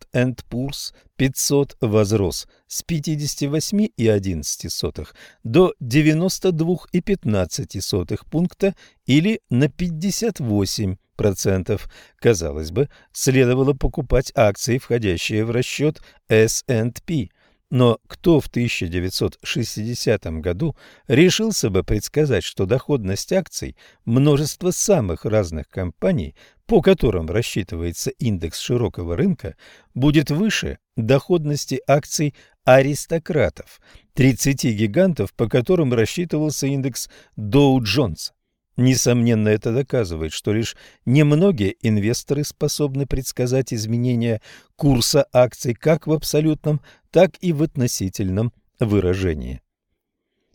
Poor's 500 возрос с 58,11 до 92,15 пункта или на 58%. процентов. Казалось бы, следовало покупать акции, входящие в расчет S&P – но кто в 1960 году решился бы предсказать, что доходность акций множества самых разных компаний, по которым рассчитывается индекс широкого рынка, будет выше доходности акций аристократов, 30 гигантов, по которым рассчитывался индекс Доу-Джонса? Несомненно, это доказывает, что лишь немногие инвесторы способны предсказать изменения курса акций как в абсолютном, так и в относительном выражении.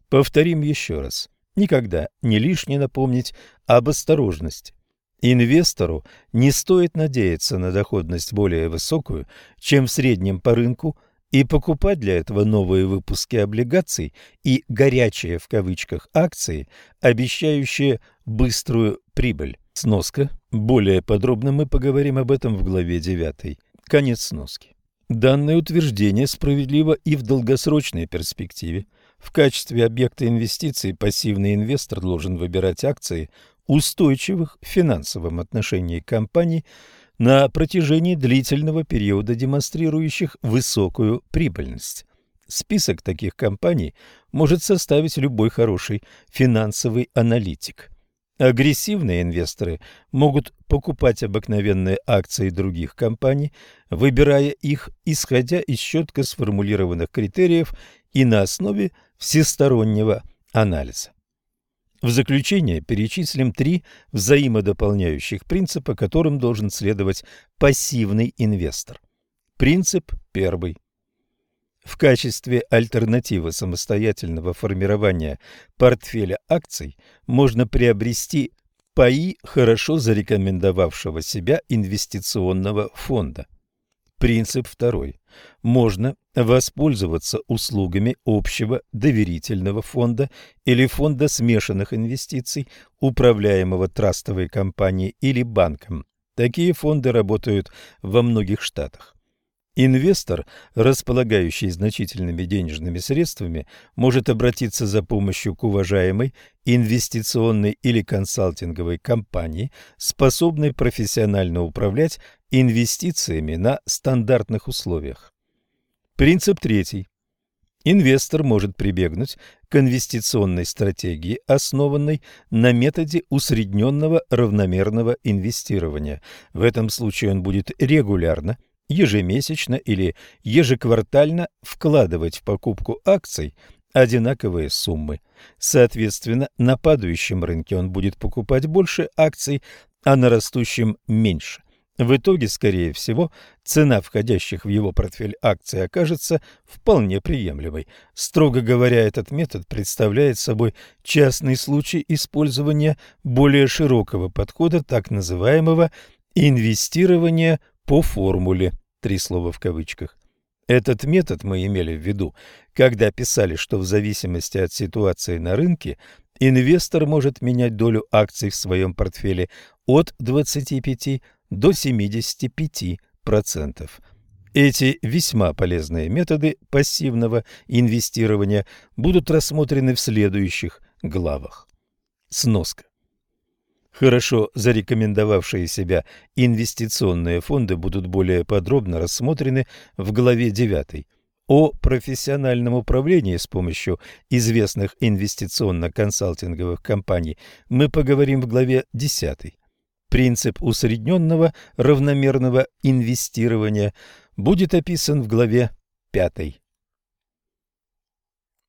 Повторим еще раз. Никогда не лишне напомнить об осторожности. Инвестору не стоит надеяться на доходность более высокую, чем в среднем по рынку – и покупать для этого новые выпуски облигаций и «горячие» в кавычках акции, обещающие быструю прибыль. Сноска. Более подробно мы поговорим об этом в главе 9. Конец сноски. Данное утверждение справедливо и в долгосрочной перспективе. В качестве объекта инвестиций пассивный инвестор должен выбирать акции устойчивых в финансовом отношении компаний, на протяжении длительного периода демонстрирующих высокую прибыльность. Список таких компаний может составить любой хороший финансовый аналитик. Агрессивные инвесторы могут покупать обыкновенные акции других компаний, выбирая их, исходя из четко сформулированных критериев и на основе всестороннего анализа. В заключение перечислим три взаимодополняющих принципа, которым должен следовать пассивный инвестор. Принцип первый. В качестве альтернативы самостоятельного формирования портфеля акций можно приобрести паи хорошо зарекомендовавшего себя инвестиционного фонда. Принцип второй. Можно воспользоваться услугами общего доверительного фонда или фонда смешанных инвестиций, управляемого трастовой компанией или банком. Такие фонды работают во многих штатах. Инвестор, располагающий значительными денежными средствами, может обратиться за помощью к уважаемой инвестиционной или консалтинговой компании, способной профессионально управлять инвестициями на стандартных условиях. Принцип третий. Инвестор может прибегнуть к инвестиционной стратегии, основанной на методе усредненного равномерного инвестирования. В этом случае он будет регулярно – ежемесячно или ежеквартально вкладывать в покупку акций одинаковые суммы. Соответственно, на падающем рынке он будет покупать больше акций, а на растущем – меньше. В итоге, скорее всего, цена входящих в его портфель акций окажется вполне приемлемой. Строго говоря, этот метод представляет собой частный случай использования более широкого подхода так называемого инвестирования по формуле три слова в кавычках. Этот метод мы имели в виду, когда писали, что в зависимости от ситуации на рынке инвестор может менять долю акций в своем портфеле от 25 до 75%. Эти весьма полезные методы пассивного инвестирования будут рассмотрены в следующих главах. Сноска. Хорошо зарекомендовавшие себя инвестиционные фонды будут более подробно рассмотрены в главе 9. О профессиональном управлении с помощью известных инвестиционно-консалтинговых компаний мы поговорим в главе 10. Принцип усредненного равномерного инвестирования будет описан в главе 5.